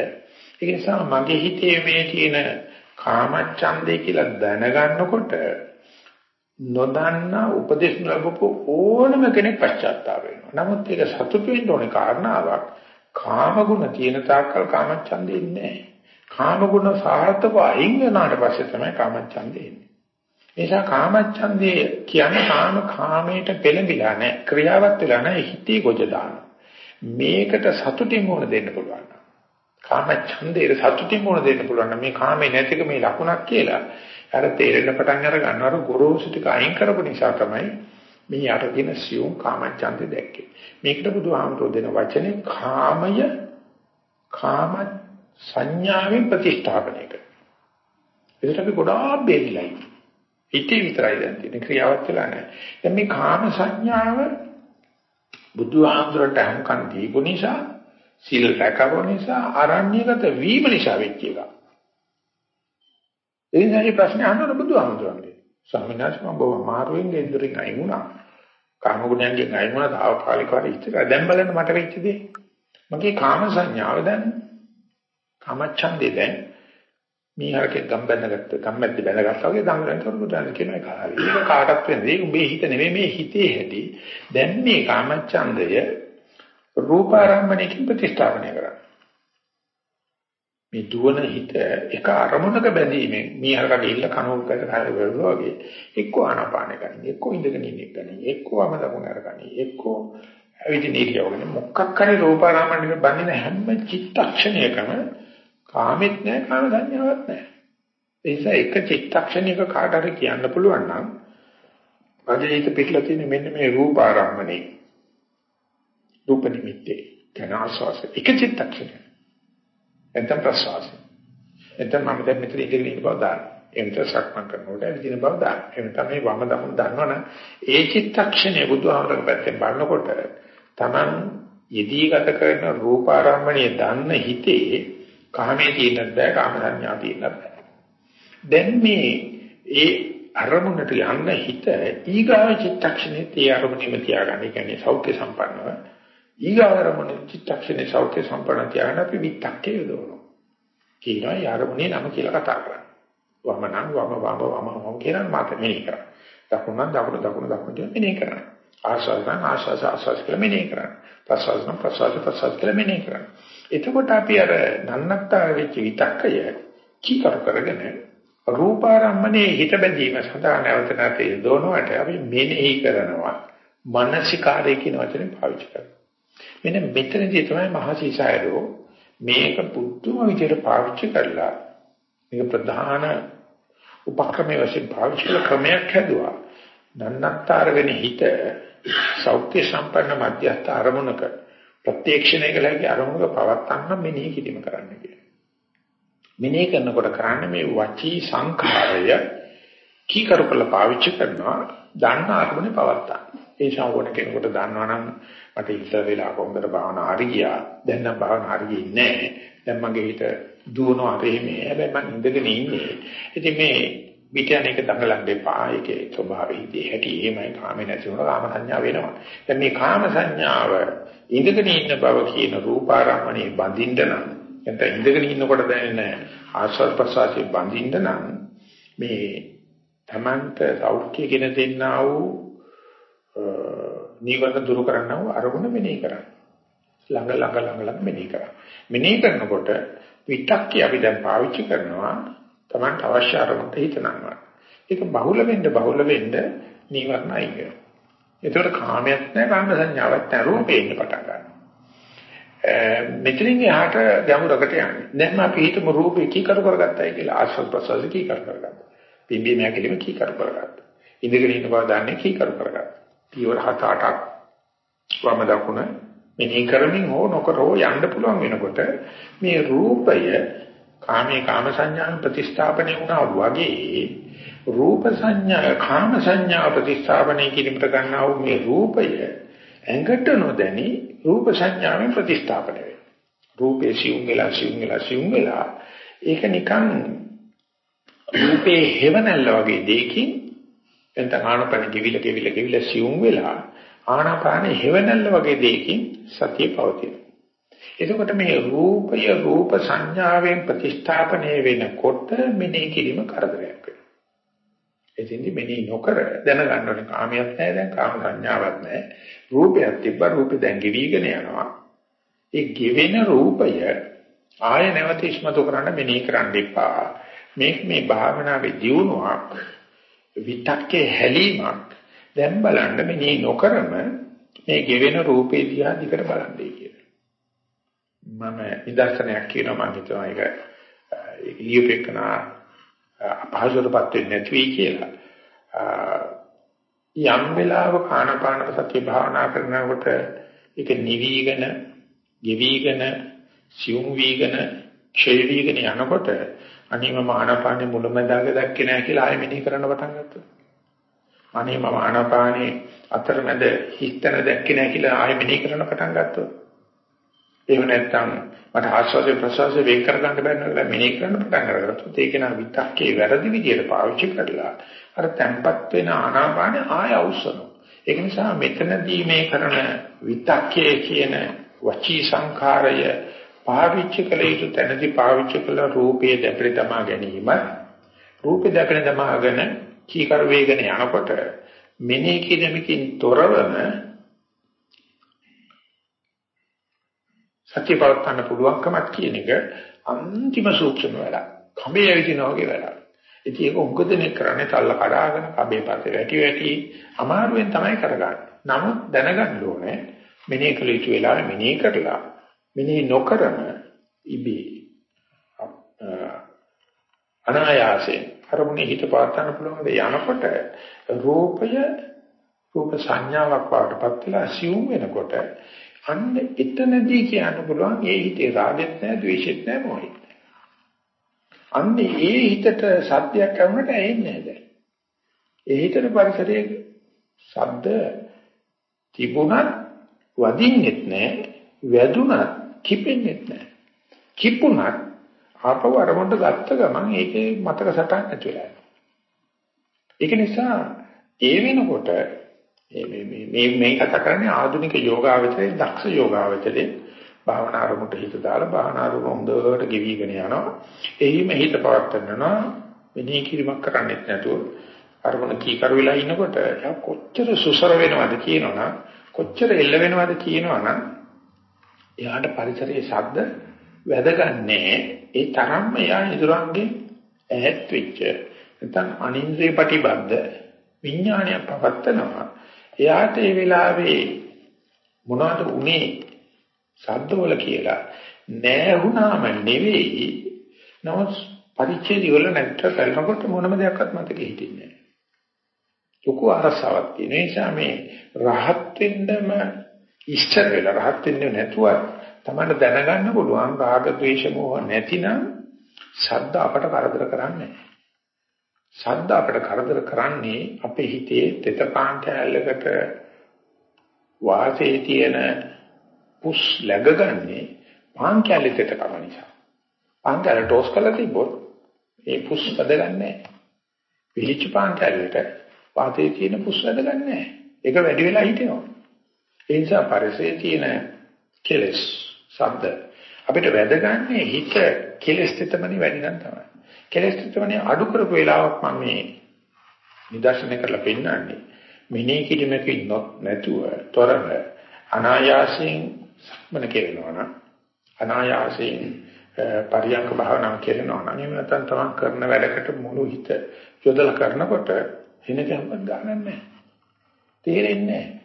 ඒ නිසා මගේ හිතේ මේ තියෙන කාම ඡන්දේ කියලා දැනගන්නකොට නොදන්න උපදේශ ලැබපු ඕනම කෙනෙක් පශ්චාත්තාප වෙනවා. නමුත් ඒක සතුටු වෙන්න ඕනේ කාරණාවක්. කාම ගුණ තියෙන තාක්කල් කාම ඡන්දේ ඉන්නේ නැහැ. කාම ගුණ සාර්ථකව අයින් වෙනාට පස්සේ තමයි කාම ඡන්දේ එන්නේ. නිසා කාමච්ඡන්දේ කියන්නේ කාම කාමයට පෙළඹිලා නැහැ. ක්‍රියාවත් වෙලා නැහැ. හිතේ ගොජ දානවා. මේකට සතුටින් මොන දෙන්න පුළුවන්. කාමච්ඡන්දේ සතුටින් මොන දෙන්න පුළුවන්. මේ කාමේ නැතික මේ ලකුණක් කියලා. අර තේරෙන්න පටන් අර ගන්නවර ගොරෝසු ටික අයින් කරපු නිසා තමයි මේ යට කියන සියුම් කාමච්ඡන්දේ දැක්කේ. මේකට බුදුහාමුදුරෝ දෙන වචනේ කාමය කාම සංඥාවෙන් ප්‍රතිස්ථාපනය කරනවා. ඒකට අපි ගොඩාක් බේරිලා ඉන්නේ. හිතේ විතරයි දැන් තියෙන ක්‍රියාවක් කියලා නැහැ. දැන් මේ කාම සංඥාව බුදුහාමුදුරට අහංකන් දීපු නිසා සීල රැකව නිසා ආරණ්‍යගත වීම නිසා වෙච්ච එක. ඒ නිසා මේ ප්‍රශ්නේ අහන්න බුදුහාමුදුරන්ගේ. ස්වාමීන් වහන්සේ මම බොහොම මාරුවෙන් ගෙදරින් අයින් වුණා. කාම ගුණයන්ගෙන් අයින් වුණා තාවකාලිකව ඉස්සර දැන් බලන්න මට වෙච්ච දේ. මගේ කාම සංඥාව දැන් කාමච්ඡන්දේ දැන් මීහරකේ ගම් බැඳගත්ත ගම්මැද්ද බැඳගත්තා වගේ දඟලන කරුණාට කියන එක හරි. ඒක කාටත් වෙන්නේ. ඒක උඹේ හිත නෙමෙයි මේ හිතේ හැටි. දැන් මේ කාමච්ඡන්දය රූපාරම්මණයකින් ප්‍රතිස්ථාපනය කරන්නේ. මේ දුවන හිත එක අරමුණක බැඳීමෙන් මීහරකගේ ඉල්ල කනෝල්කට කාලේ වෙරුවා වගේ එක්ක ආනාපාන ගන්න, එක්ක ඉඳගෙන ඉන්න එක ගන්න, එක්ක වම දකුණ අරගන්න, එක්ක ඇවිදින ඉරියව්වගෙන මොකක් හරි රූපාරම්මණයක බඳින හැම චිත්තක්ෂණයකම කාමෙත් නැහැ කාම සංඥාවක් නැහැ. ඒ නිසා එක චිත්තක්ෂණයක කාට හරි කියන්න පුළුවන් නම් අදහිත පිටලා තියෙන මෙන්න මේ රූප ආරම්මනේ රූප නිමිත්තේ කියන ආස්වාස එක චිත්තක්ෂණය. එතන ප්‍රසවාස. එතන මම දැන් මෙතන ඉඳගෙන ඉන්න බව දාන්න. එතන සක්මන් කරනකොට ඇවිදින බව දාන්න. එතන තමයි වම දකුණ දන්නවනම් ඒ චිත්තක්ෂණය බුදුහාමරගේ පැත්තෙන් බලනකොට Taman යෙදී ගත කරන රූප ආරම්මණය දන්න හිතේ කාමයේ තියෙන්නත් බෑ කාම සංඥා තියෙන්නත් බෑ. දැන් මේ ඒ අරමුණට යන්න හිත ඊගාව චිත්තක්ෂණේ තිය අරමුණෙම තියාගන්න. ඒ කියන්නේ සෞඛ්‍ය සම්පන්නව ඊගාව අරමුණ චිත්තක්ෂණේ සෞඛ්‍ය සම්පන්න තියාගන්න අපි විතක්කේ යොදවනවා. කියනවා ඒ අරමුණේ නම කියලා කතා කරන්නේ. වම නම් වම වම වම වම කියලා මාත මෙනෙහි කරා. දකුණ දකුණ දකුණ දකුණ කියලා මෙනෙහි කරා. ආශාස නම් ආශාස ආශාස කියලා මෙනෙහි කරා. ප්‍රසවාස නම් ප්‍රසවාස ප්‍රසවාස කියලා මෙනෙහි කරා. එතකොට අපි අර නන්නත්තර වෙච්ච විතක්කය කීකර කරගෙන රූපාරම්මනේ හිත බැඳීම සඳහා නැවත නැවත යොදවනවට අපි මෙනෙහි කරනවා මානසිකාරය කියන වචනේ පාවිච්චි කරනවා. මෙන්න මෙතනදී තමයි මහසීසයරෝ මේක පුදුම විදිහට පාවිච්චි කරලා මේක ප්‍රධාන උපක්‍රමයේ වශයෙන් පාවිච්චි කළ ක්‍රමයක් හැදුවා. නන්නත්තර වෙන හිත සෞඛ්‍ය සම්පන්න මධ්‍යස්ථ අරමුණක ප්‍රත්‍යක්ෂණය කළ හැකි අරමුණක පවත්තන්න මෙනෙහි කිරීම කරන්න කියලා. මෙනෙහි කරනකොට කරන්නේ මේ වචී සංඛාරය කීකරු කරලා පාවිච්චි කරනවා දන්න අරමුණේ පවත්තන්න. ඒ ශාවකණ කෙනෙකුට දන්නවනම් මට ඉස්සර වෙලා කොහොමද භාවනා හරියා දැන් නම් භාවනා හරියන්නේ නැහැ. දැන් මගේ හිත දුවනවා හරිනේ. හැබැයි මම ඉඳගෙන ඉන්නේ. ඉතින් මේ පිට යන එක දඟලන්න එපා. ඒකේ ස්වභාවයේදී හැටි එහෙමයි කාමේ නැති වුණා කාම සංඥා වෙනවා. දැන් මේ කාම සංඥාව ඉඳගෙන ඉන්න බව කියන රූපාරම්මණය බඳින්න නම් නැත්නම් ඉඳගෙන ඉන්නකොට දැනෙන ආස්වාද ප්‍රසආසයේ බඳින්න නම් මේ තමන්ට සෞඛ්‍ය කියන දෙන්නා වූ නීවරණ දුරු කරන්නා වූ අරමුණ මෙනෙහි කරන්න. ළඟ ළඟ ළඟ ළඟ මෙනෙහි කරන්න. මෙනෙහි කරනකොට විතක්කේ අපි දැන් පාවිච්චි කරනවා තමන්ට අවශ්‍ය අරමුණට හිතනවා. ඒක බහුල වෙන්න බහුල වෙන්න නීවරණ අයින් වෙනවා. ඒතකොට කාමයක් නැහැ කාම සංඥාවක් නැහැ රූපේ ඉන්න පටන් ගන්නවා. මෙතනින් එහාට ගැඹුරකට යන්නේ. දැන් අපි හිතමු රූපේ කීකරු කරගත්තයි කියලා ආශ්‍රව ප්‍රසවාස කීකරු කරගත්තා. පිම්බී මෑකලිම කීකරු කරගත්තා. ඉඳගෙන ඉන්න බව දන්නේ කීකරු කරගත්තා. පියවර 7 8ක් වම දකුණ මෙනෙහි කරමින් හෝ නොකරෝ යන්න පුළුවන් වෙනකොට මේ රූපය කාමේ කාම සංඥාන් ප්‍රතිස්ථාපනය වුණා වගේ රූප සංඥා කාම සංඥා ප්‍රතිස්ථාපනය කිරීමට ගන්නා වූ මේ රූපය ඇඟට නොදැනි රූප සංඥාවෙන් ප්‍රතිස්ථාපනය වෙනවා. රූපේ සිවුම් වෙලා සිවුම් වෙලා සිවුම් වෙලා ඒක නිකන් රූපේ හේවණල්ල වගේ දෙයකින් එතන ආනපන කිවිල කිවිල කිවිල සිවුම් වෙලා ආනාපාන හේවණල්ල වගේ දෙයකින් සතිය පවතිනවා. එතකොට මේ රූපය රූප සංඥාවෙන් ප්‍රතිස්ථාපනය වෙනකොට මෙනෙහි කිරීම කරදරයක් වෙනවා. එතෙන්දි මෙනෙහි නොකර දැනගන්න ඕනේ කාමයක් නැහැ දැන් කාම සංඥාවක් නැහැ. රූපයක් තිබ්බ රූපේ දැන් ගෙවිගෙන යනවා. ඒ ගෙවෙන රූපය ආය නැවත ඉස්මතු කරන්න මෙනෙහි කරන්න එපා. මේක මේ භාවනාවේ දියුණුවක් විතක්කේ හැලීමක් දැන් බලන්න මෙනෙහි නොකරම මේ ගෙවෙන රූපේ දිහා දිකට බලන්නේ කියලා. මම නිදර්ශනයක් කියනවා මම හිතනවා ඒක ඒක ලියුපෙකනා අපහසුතාවපත් වෙන්නේ නැති වෙයි කියලා. යම් වෙලාවක ආනාපාන සතිය භාවනා කරනකොට ඒක නිවිගෙන, ගෙවිගෙන, සියුම් වීගෙන, ක්ෂය වීගෙන යනකොට අනිම ආනාපානෙ මුලමඳාග දැක්කේ නැහැ කියලා ආයෙ මෙනෙහි කරන්න පටන් ගත්තා. අනේ මම ආනාපානේ අතරමැද හිස්තන දැක්කේ නැහැ කියලා ආයෙ මෙනෙහි කරන්න පටන් ගත්තා. එහෙම නැත්නම් මට ආස්වාදේ ප්‍රසවාසයේ වෙන් කර ගන්න බැහැ නේද මෙනෙහි කරන්න පටන් අරගත්තොත් ඒක නා විතක්කේ වැරදි විදියට පාවිච්චි කරලා අර තැම්පත් වෙන ආනාපානේ ආය අවසන. ඒක නිසා මෙතනදී මේ කරන විතක්කේ කියන වචී සංඛාරය පාවිච්චි කළ යුතු තැනදී පාවිච්චි කළ රූපයේ දැපරි තමා ගැනීම රූපේ දැපරි තමාගෙන කීකර වේගන යනකොට මෙනෙහි කිරීමකින් තොරවම සත්‍ය පවත්වන්න පුළුවන්කමක් කියන එක අන්තිම සූක්ෂම වැඩක්. කඹේ ඇවිදිනා වගේ වැඩක්. ඉතින් ඒක උගදෙනෙක් කරන්නේ තල්ල කඩාගෙන කබේ පස්සේ වැටි වැටි අමාරුවෙන් තමයි කරගන්නේ. නමුත් දැනගන්න ඕනේ මෙනෙහි කළ යුතු වෙලාවෙ මෙනෙහි කරලා මෙනෙහි නොකරම ඉබේ අනායාසයෙන් අරමුණේ හිත පාත්තන්න පුළුවන් යනකොට රූපය රූප සංඥාවක් වඩපත් වෙලා සිවුම් වෙනකොට අන්න එතනදී කියන්න පුළුවන් ඒ හිතේ රාගෙත් නැහැ ද්වේෂෙත් නැහැ මොහෙත් අන්න ඒ හිතට සත්‍යයක් වුණට ඇහෙන්නේ නැහැ දැන්. ඒ හිතට පරිසරයේ ශබ්ද තිබුණත් වදින්නෙත් නැහැ, වැදුනත් කිපෙන්නෙත් නැහැ. කිපුණත් ආපව අරමුණට ගත්ත ගමන් ඒකේ මතක සටහන් නැති වෙලා යනවා. ඒක නිසා ඒ වෙනකොට මේ මේ මේ කතා කරන්නේ ආධුනික යෝගාවචරයේ දක්ෂ යෝගාවචරයේ භාවනා අරමුණට හිත දාලා භාවනා අරමුණ හොඳට ගෙවිගෙන යනවා. එහිම හිත පවත්වනවා. මෙනෙහි කිරීමක් කරන්නේත් නැතුව අරමුණ කීකරු වෙලා ඉන්නකොට කොච්චර සුසර වෙනවද කියනවනම් කොච්චර එල්ල වෙනවද කියනවනම් එයාට පරිසරයේ ශබ්ද වැදගන්නේ ඒ තරම්ම එයා ඉදරංගේ ඈත් වෙච්ච නැත්නම් අනින්ද්‍රිය ප්‍රතිබද්ධ විඥානය පවත්තනවා එයාට ඒ වෙලාවේ මොනවද උනේ ශබ්දවල කියලා නෑ වුණාම නෙවෙයි. නමුත් පරිච්ඡේදය වල නැත්තර කරනකොට මොනම දෙයක්වත් මතකෙ හිටින්නේ නෑ. ලොකු අරසාවක්. තියෙන නිසා මේ රහත් වෙන්නම ඉස්තර වෙලා රහත් වෙන්නේ නැතුව තමයි දැනගන්න පුළුවන් රාග ద్వේෂ මොහ නැතිනම් ශබ්ද අපට කරදර කරන්නේ නෑ. ශබ්ද අපට කරදර කරන්නේ අපේ හිතේ තෙතපාන් කැලලකට වාසයේ තියෙන පුස් läගගන්නේ පාන් කැලිතට කම නිසා. පාන් කැල ටෝස් කරලා තිබ්බොත් ඒ පුස් වැදගන්නේ නැහැ. පිළිච්ච පාන් කැලලට පාතේ තියෙන පුස් වැදගන්නේ නැහැ. ඒක වැඩි වෙලා හිටිනවා. ඒ නිසා පරිසයේ තියෙන කෙලස් ශබ්ද අපිට වැදගන්නේ හිත කෙලස් තෙතමනි වැඩි නම් තමයි. කෙලස් තෙතමනි අඩු කරපු වෙලාවක් මම මේ නිදර්ශනය කරලා පෙන්නන්නේ. මිනේ කිරීමකින් නැතුව තොරව අනායාසයෙන් සක්මන කෙරෙනවා නම් අනායාසයෙන් පරියන්ක භාවනාව කෙරෙනවා නම් එහෙම නැත්නම් තමන් කරන වැඩකට මුළු හිත යොදලා කරනකොට හින ගැම්මක් ගන්න නැහැ. තේරෙන්නේ නැහැ.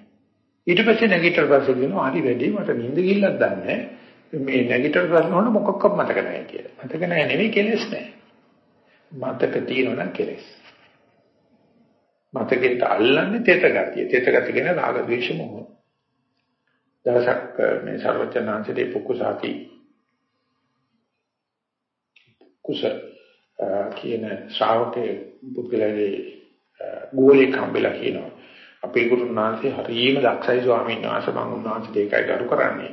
ඊට පස්සේ නැගිටලා පස්සේ කියනවා හරි වැඩි මට නිින්ද ගිල්ලක් දන්නේ මේ නැගිටලා ප්‍රශ්න වල මොකක්වත් මතක නැහැ කියලා. මතක නැහැ නෙවෙයි කෙලස් නැහැ. මතක තියෙනවා නම් කෙලස්. මතකෙට අල්ලන්නේ තෙත ගතිය. තෙත ගතිය කියන්නේ රාග ද්වේෂ මොහ. දවසක් මේ ਸਰවඥාන්සේදී පුකුසාති කුස කියන ශ්‍රාවකේ පුද්ගලයාගේ ගෝලේ කම්බලා කියනවා අපේ ගුරුනාන්සේ හරිම දක්ෂයි ස්වාමීන් වහන්සේ මම උන්වහන්සේට ඒකයි කරු කරන්නේ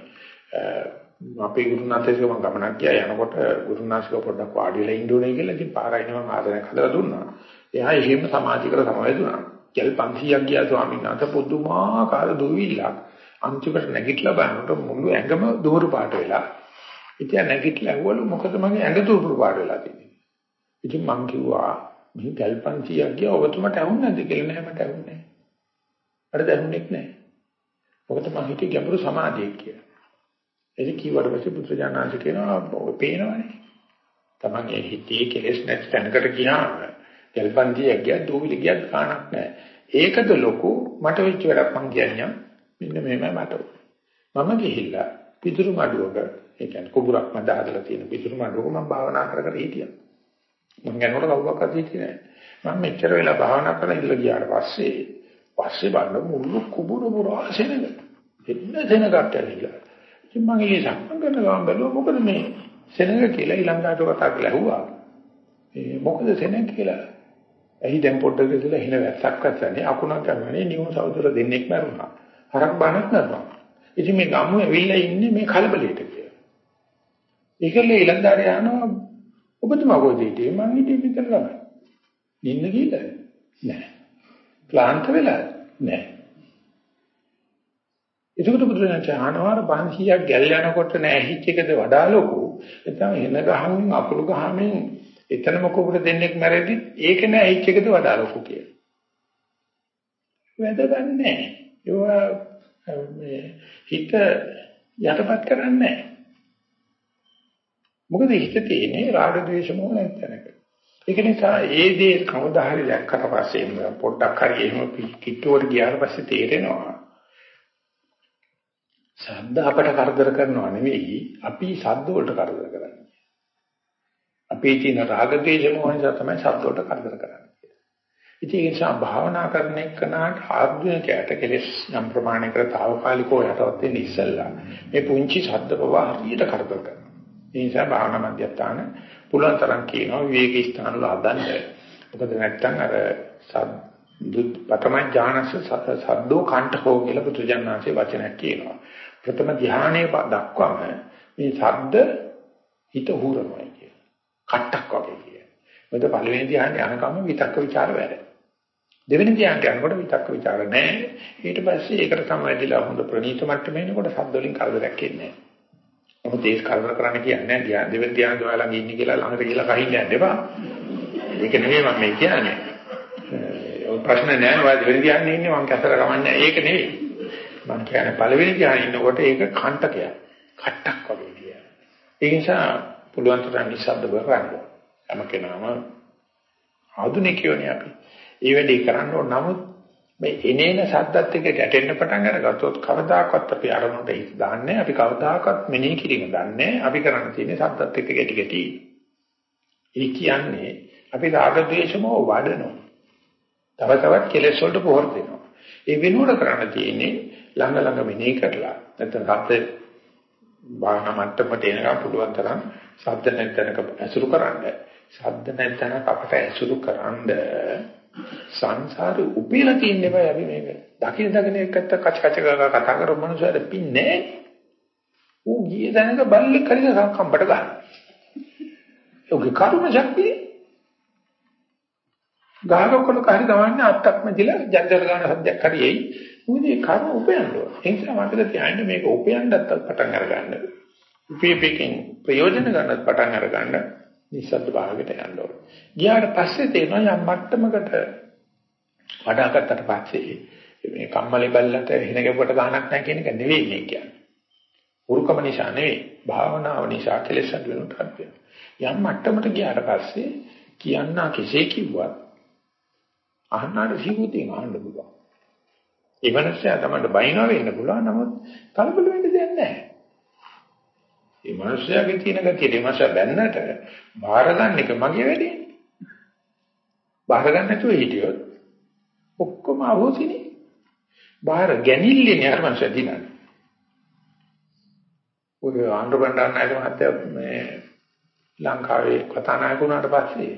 අපේ ගුරුනාන්සේක මම ගමනක් ගියා යනකොට ගුරුනාන්සේක පොඩ්ඩක් වාඩි වෙලා ඉන්න ඕනේ කියලා ඉතින් පාරයින් මම ආදරයක් හදලා දුන්නා එයා එහෙම සමාධි කර තමයි දුන්නා කෙල් 500ක් ගියා ස්වාමීන් වහන්සේ පුදුමාකාර දුවිල්ලක් අන්තිමට නැගිටලා බලනකොට මුළු ඇඟම දුවරු පාට වෙලා. ඉතින් නැගිටලා ඇහුවලු මොකද මගේ ඇඟ දුවරු පාට වෙලා තියෙන්නේ. ඉතින් මං කිව්වා මේ ගල්පන්තියක් ගියා ඔබතුමට ඇහුන්නේ නැද්ද කියලා නෑ මට ඇහුන්නේ. අර දැනුන්නේ නැහැ. මොකද මං හිතේ ගැඹුරු සමාධියක් කියලා. ඒක කීවට පස්සේ පුත්‍රජානංශ කියනවා ඔය පේනවනේ. තමන්ගේ හිතේ කෙලෙස් නැති තැනකට ගියාම ගල්පන්තියක් ගියා දූවිලි ගියත් කාණක් නැහැ. ඒකද ලොකු මට වෙච්ච වැඩක් මං කියන්නේ. මෙන්න මේමයි මට මම ගිහිල්ලා පිටුරු මඩුවක ඒ කියන්නේ කුඹුරක් මැද හදලා තියෙන පිටුරු මඩුවක මම භාවනා කර කර හිටියා මම යනකොට කවුරක්වත් හිටියේ නැහැ මම මෙච්චර වෙලා භාවනා කරලා ඉඳලා ගියාට පස්සේ පස්සේ බලන මුළු කුඹුර පුරා සෙනඟ එන්න සෙනඟක් ඇවිල්ලා ඉතින් මම ඒ සම්මන් කරන ගමන් බැලුවා මොකද මේ සෙනඟ කියලා ඊළඟට කතා කරලා ඇහුවා. ඒ මොකද සෙනඟ කියලා. එහි දැන් පොඩ්ඩක් ඉඳලා හින වැස්සක් වැස්සනේ අකුණක් කරන්නේ නියම සහෝදර දෙන්නෙක් මරුණා. හරක් බානක් නරනවා. ඉතින් මේ ගම්ම ඇවිල්ලා ඉන්නේ මේ කලබලයට කියලා. ඒකල ඊළඟට යනවා ඔබතුමා කොහෙද හිටියේ? මං හිටියේ පිටර ළමයි. නින්න ගිහලා නෑ. ක්ලාන්ත වෙලා නෑ. එතකොට බුදුරජාණන් ආනවාර 500ක් ගැල් යනකොට නෑහිච් එකද වඩා ලොකු. එතන එන ගහමින් අකුළු ගහමින් එතනම කොබුර දෙන්නෙක් මැරෙද්දි ඒක නෑහිච් එකද වඩා ලොකු කියලා. වැදගත් නෑ. ඒවා මේ හිත යටපත් කරන්නේ නෑ. මොකද හිත තියෙන්නේ රාග ద్వේෂ මොහ නැත්නම්ක. ඒක නිසා ඒ දේ කවදා හරි දැක්කට පස්සේ පොඩ්ඩක් හරි එහෙම කිට්ටුවට ගියාට පස්සේ තේරෙනවා ශබ්ද අපට කරදර කරනවා නෙවෙයි අපි ශබ්ද වලට කරදර කරන්නේ. අපේ තියෙන රාග දේශ මොහ නිසා තමයි ශබ්ද වලට කරදර කරන්නේ. ඉතින් ඒ නිසා භාවනා කරන එකනට ආධුනිකයට කෙලස් නම් ප්‍රමාණයකට తాවකාලිකව යටවත් වෙන්න ඉස්සෙල්ලා මේ පුංචි ශබ්ද ප්‍රවාහ හරියට කරදර කරනවා. ඒ නිසා භාවනා මධ්‍යස්ථාන පුළුවන් තරම් කියනවා විවේක ස්ථාන වල හදන්න. මොකද නැත්තම් අර ප්‍රථම ඥානස සද්දෝ කණ්ඨෝ කියලා පුදුජන්නාංශේ වචනයක් කියනවා. ප්‍රථම ධානයේ දක්වාම මේ සද්ද හිත හුරනවා කියන. කට්ටක් වගේ කියන. මොකද පළවෙනි ධානයේ අනකම විතක්ක ਵਿਚාර වැඩ. දෙවෙනි ධානයට යනකොට විතක්ක ਵਿਚාර නැහැ. ඊට පස්සේ ඒකට සමවැදිලා හොඳ ප්‍රණීත මට්ටමේ එනකොට සද්ද වලින් කරදරයක් එන්නේ නැහැ. මොකද ඒක කරදර කරන්න කියන්නේ ධානය දෙවෙනි ධානය දුවලා ඉන්නේ කියලා ළඟට ගිහලා කහින්න යන්න එපා. ඒක නෙමෙයි මම මේ කියන්නේ. ඔය ප්‍රශ්න නෑ ඔය දෙවෙනි ධානයේ ඉන්නේ මම කැසර කමන්නේ ඒක නෙවෙයි. මම කියන්නේ පළවෙනි ධ්‍යානෙ ඉන්නකොට ඒක කණ්ටකයක්. කට්ටක් වගේ කියන. ඒ නිසා පුළුවන් තරම් නිස්සද්ද කරන්න. හැම කෙනාම ආධුනිකයෝනේ අපි. ඒ වැඩේ කරන්න ඕන නමුත් මේ එනේන සද්දත් එක්ක ගැටෙන්න පටන් අරගත්තොත් කවදාකවත් අපි අරමුණට හිත දාන්නේ අපි කවදාකවත් මෙනෙහි කිරීම දන්නේ අපි කරන්න තියෙන්නේ සද්දත් එක්ක ගැටි ගැටි. ඒ කියන්නේ අපි රාග ද්වේෂමෝ වඩනවා. තව තවත් කෙලෙස් වලට පොහොර දෙනවා. ඒ වෙනුවට කරන්න තියෙන්නේ ළඟ ළඟ මෙනෙහි කරලා නැත්නම් සත්‍ය භාවනා මට්ටමට එනකම් පුළුවන් තරම් සද්ද නැත්නක ඇසුරු කරන්න. සද්ද නැත්නම් අපට ඇසුරු කරන්න සංසාරේ උපේලා තියෙන්නේ බය අපි මේක. දකින දකින එකට කච කච ගාලා කතා කරන මනුස්සයද පින්නේ ඌ ගිය දැනක බල්ලෙක් හරිද කම්බට ගන්න. ඔගේ කර්ම ශක්තිය ගානකොල කාරි ගවන්නේ අත්තක් මැදිලා ජන්දර ගන්න සද්දයක් හරියයි මොකද ඒ කර්ම උපයන්න ඕන. ඒ නිසා මතක තියාගන්න මේක උපයන්නත් පටන් අරගන්න. උපයපෙකින් ප්‍රයෝජන ගන්නත් පටන් අරගන්න නිසද්ද භාගයට යන්න ඕන. ගියාට පස්සේ තේරෙනවා යම් මට්ටමකට වඩා ගත්තට පස්සේ මේ කම්මලේ බල්ලට හින ගැපුවට ගහනක් නැහැ කියන එක නෙවෙයි මේ කියන්නේ. උරුකම නිසා නෙවෙයි භාවනාව නිසා කෙලෙස් අඩු වෙනට යම් මට්ටමකට ගියාට පස්සේ කියන්නා කෙසේ කිව්වත් අහන්නාට සිහුතින් අහන්න පුළුවන්. ඒ මනුස්සයා තමයි බයිනවා වෙන්න පුළුවන් නමුත් කලබල වෙන්න දෙයක් නැහැ. මේ මනුස්සයාගේ තියෙන ගතිය දෙමස බැන්නට බාර ගන්න එක මගේ වැඩේ. බාර ගන්න නැතුව හිටියොත් ඔක්කොම අහෝසිනේ. බාර ගැනිල්ලේ අර මනුස්සයා දිනන්නේ. ඔය ආන්දර බණ්ඩාරනායක මහත්තයා මේ ලංකාවේ කතානායක වුණාට පස්සේ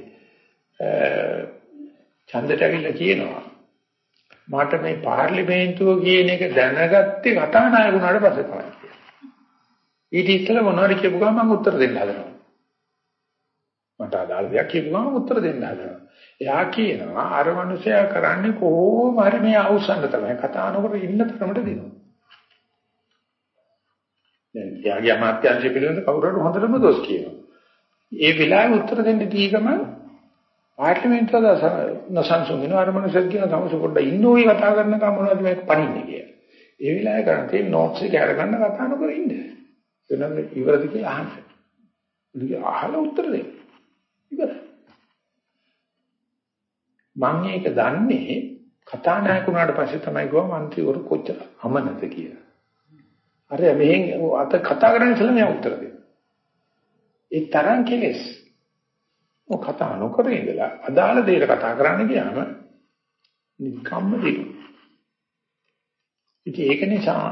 ඡන්දට ඇවිල්ලා කියනවා මට මේ පාර්ලිමේන්තුව කියන එක දැනගත්තේ කතානායක වුණාට පස්සේ තමයි. ඊට ඉස්සෙල්ලා මොනවාරි කියපු ගමන් මම උත්තර දෙන්න හදනවා. මට අදාළ දෙයක් කියපු ගමන් උත්තර දෙන්න හදනවා. එයා කියනවා අර මිනිසයා කරන්නේ කොහොම හරි මේ අවසන් තමයි කතා නොකර ඉන්න තරමට දෙනවා. දැන් එයාගේ අමාත්‍යාංශය පිළිබඳ කවුරුහරි හොඳටම දොස් කියනවා. ඒ වෙලාවේ උත්තර දෙන්න දී ගමන් පාර්ලිමේන්තුව නසන්සුන් වෙනවා අර මනුස්සයෙක් කියන තමස පොඩ්ඩ ඉන්න ඔය කතා කරන කම මොනවද මේක පණින්නේ කියලා. ඒ වෙලාවේ කරන්නේ තේ නෝට්ස් එක අරගන්න කතා නොකර ඉන්න. එනනම් ඉවරද කියලා අහන්න. ඉතින් අහලා උත්තර දෙන්න. ඉවරයි. මම ඒක දන්නේ කතානායක වුණාට පස්සේ තමයි ගෝව മന്ത്രിවරු කොච්චර අමනද කියලා. අර මෙහෙන් අත කතා කරන්නේ ඉතල මම උත්තර දෙන්න. ඒ තරම් කෙලස්. ඔය කතා නොකර ඉඳලා අදාළ දෙයට කතා කරන්න ගියාම නිකම්ම දෙනවා. ඉතින් ඒක නිසා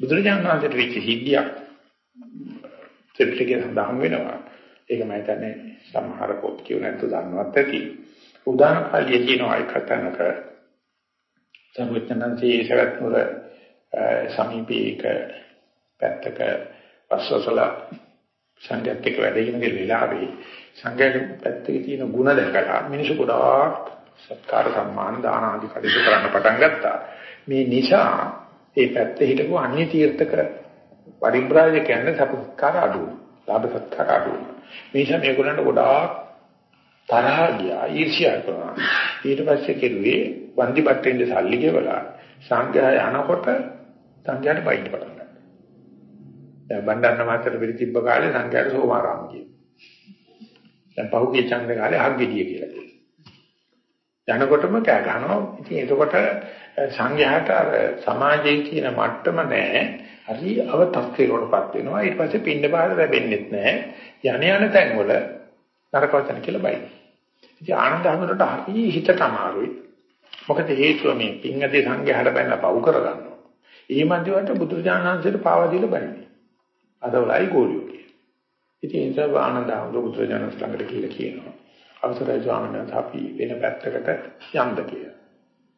බුදුරජාණන් වහන්සේට වෙච්ච සිද්ධියක් ත්‍රිපිටකයෙන් සඳහන් වෙනවා. ඒක මම හිතන්නේ සමහර පොත් කියව නැත්නම් දන්නවත් ඇති. උදාන කාලිය කියනවා එකතනක සර්වඥාන්සේ සරත්නුර සමීපයක පැත්තක වස්සසල සංඝයාත් එක්ක වැඩ ඉගෙන ගිය වෙලාවේ සංඝයාගේ පැත්තේ තියෙන ಗುಣ දැකලා මිනිස්සු ගොඩාක් සත්කාර සම්මාන දාන ආදී කටයුතු කරන්න පටන් ගත්තා. මේ නිසා ඒ පැත්තේ හිටපු අන්‍ය තීර්ථක පරිබ්‍රාජකයන් සත්කාර අඩු වුණා. ලාභ සත්කාර අඩු වුණා. මේ නිසා මේගොල්ලන්ට ගොඩාක් තරහ ගියා ඊර්ෂ්‍යා කරනවා. ඊට පස්සේ කෙරුවේ වන්දිපට්ටෙන්ද සල්ලි ගෙවලා සංඝයා යනකොට සංඝයාට බයින්න පටන් ගත්තා. දැන් බණ්ඩාරන මාතර පිළිතිබ්බ කාලේ සංඝයාට සෝමාරාම කියනවා. දැන් පහුගිය ඡන්ද කාලේ හග්ගෙඩිය කියලා කියනවා. යනකොටම කෑ ගන්නවා. ඉතින් එතකොට සංඝයාට අර සමාජයේ කියන මට්ටම නැහැ. හරි අවතක්සේරවටපත් වෙනවා. ඊට පස්සේ පින්න බාහිර ලැබෙන්නේත් නැහැ. යණ යන තැන්වල නරක වචන කියලා බයි. ඉතින් ආනන්ද හැමෝටට හරි හිතට අමාරුයි. මොකද හේතුව මේ පින්නදී සංඝයාට බැලලා පව් කරගන්නවා. ඒ මන්දිවට බුදුරජාණන් වහන්සේට පාවා දීලා බන්නේ. අදවලයි ගෝලියෝ කිය. ඉතින් ඒ නිසා ආනන්ද හැමෝට බුදුරජාණන් ළඟට කියලා කියනවා. අවසරයි ස්වාමීන් වහන්සේ අපි වෙන පැත්තකට යන්න කියලා.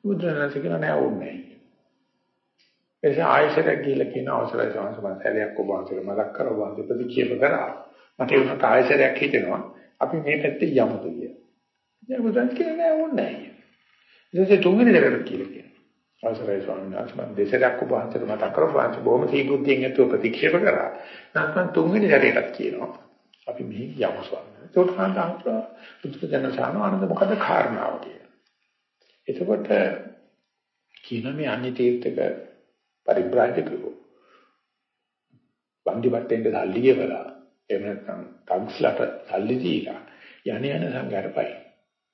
බුදුරජාණන් කියනවා නෑ ඕනේ නෑ. එසේ ආයෙසට ගිහිල්ලා කියන අවසරයි ස්වාමීන් වහන්සේ සැලයක් ඔබ වහන්සේට මතක් කරව වහන්සේ ප්‍රතික්ෂේප කරා. මට ඒ උනට ආයෙසටයක් හිතෙනවා. අපි මේ පැත්තේ යමුද කියලා. දැන් බුදුන් කියන්නේ නෑ ඕනේ නෑ. ඊටසේ තුන්වෙනි දරකට කියලා කියනවා. අවසරයි ස්වාමීන් වහන්සේ මම දෙසරක් ඔබ වහන්සේට මතක් කරව වහන්සේ බොහොම සීබුද්ධියෙන් යුතුව ප්‍රතික්ෂේප කරා. නැත්නම් තුන්වෙනි දරයටත් කියනවා. අපි මෙහි යමු ස්වාමීන් වහන්සේ. ඒකට අහනවා බුදුදහම සාන ආනන්ද මොකද කාරණාව කියලා. එතකොට කියන මේ අන්‍ය තීර්ථක පරිබ්‍රාජකකෝ වන්දි වටෙන්ද සල්ලි ගෙවලා එහෙම නැත්නම් ටග්ස්ලට සල්ලි දීලා යණ යන සංඝයාට පයි.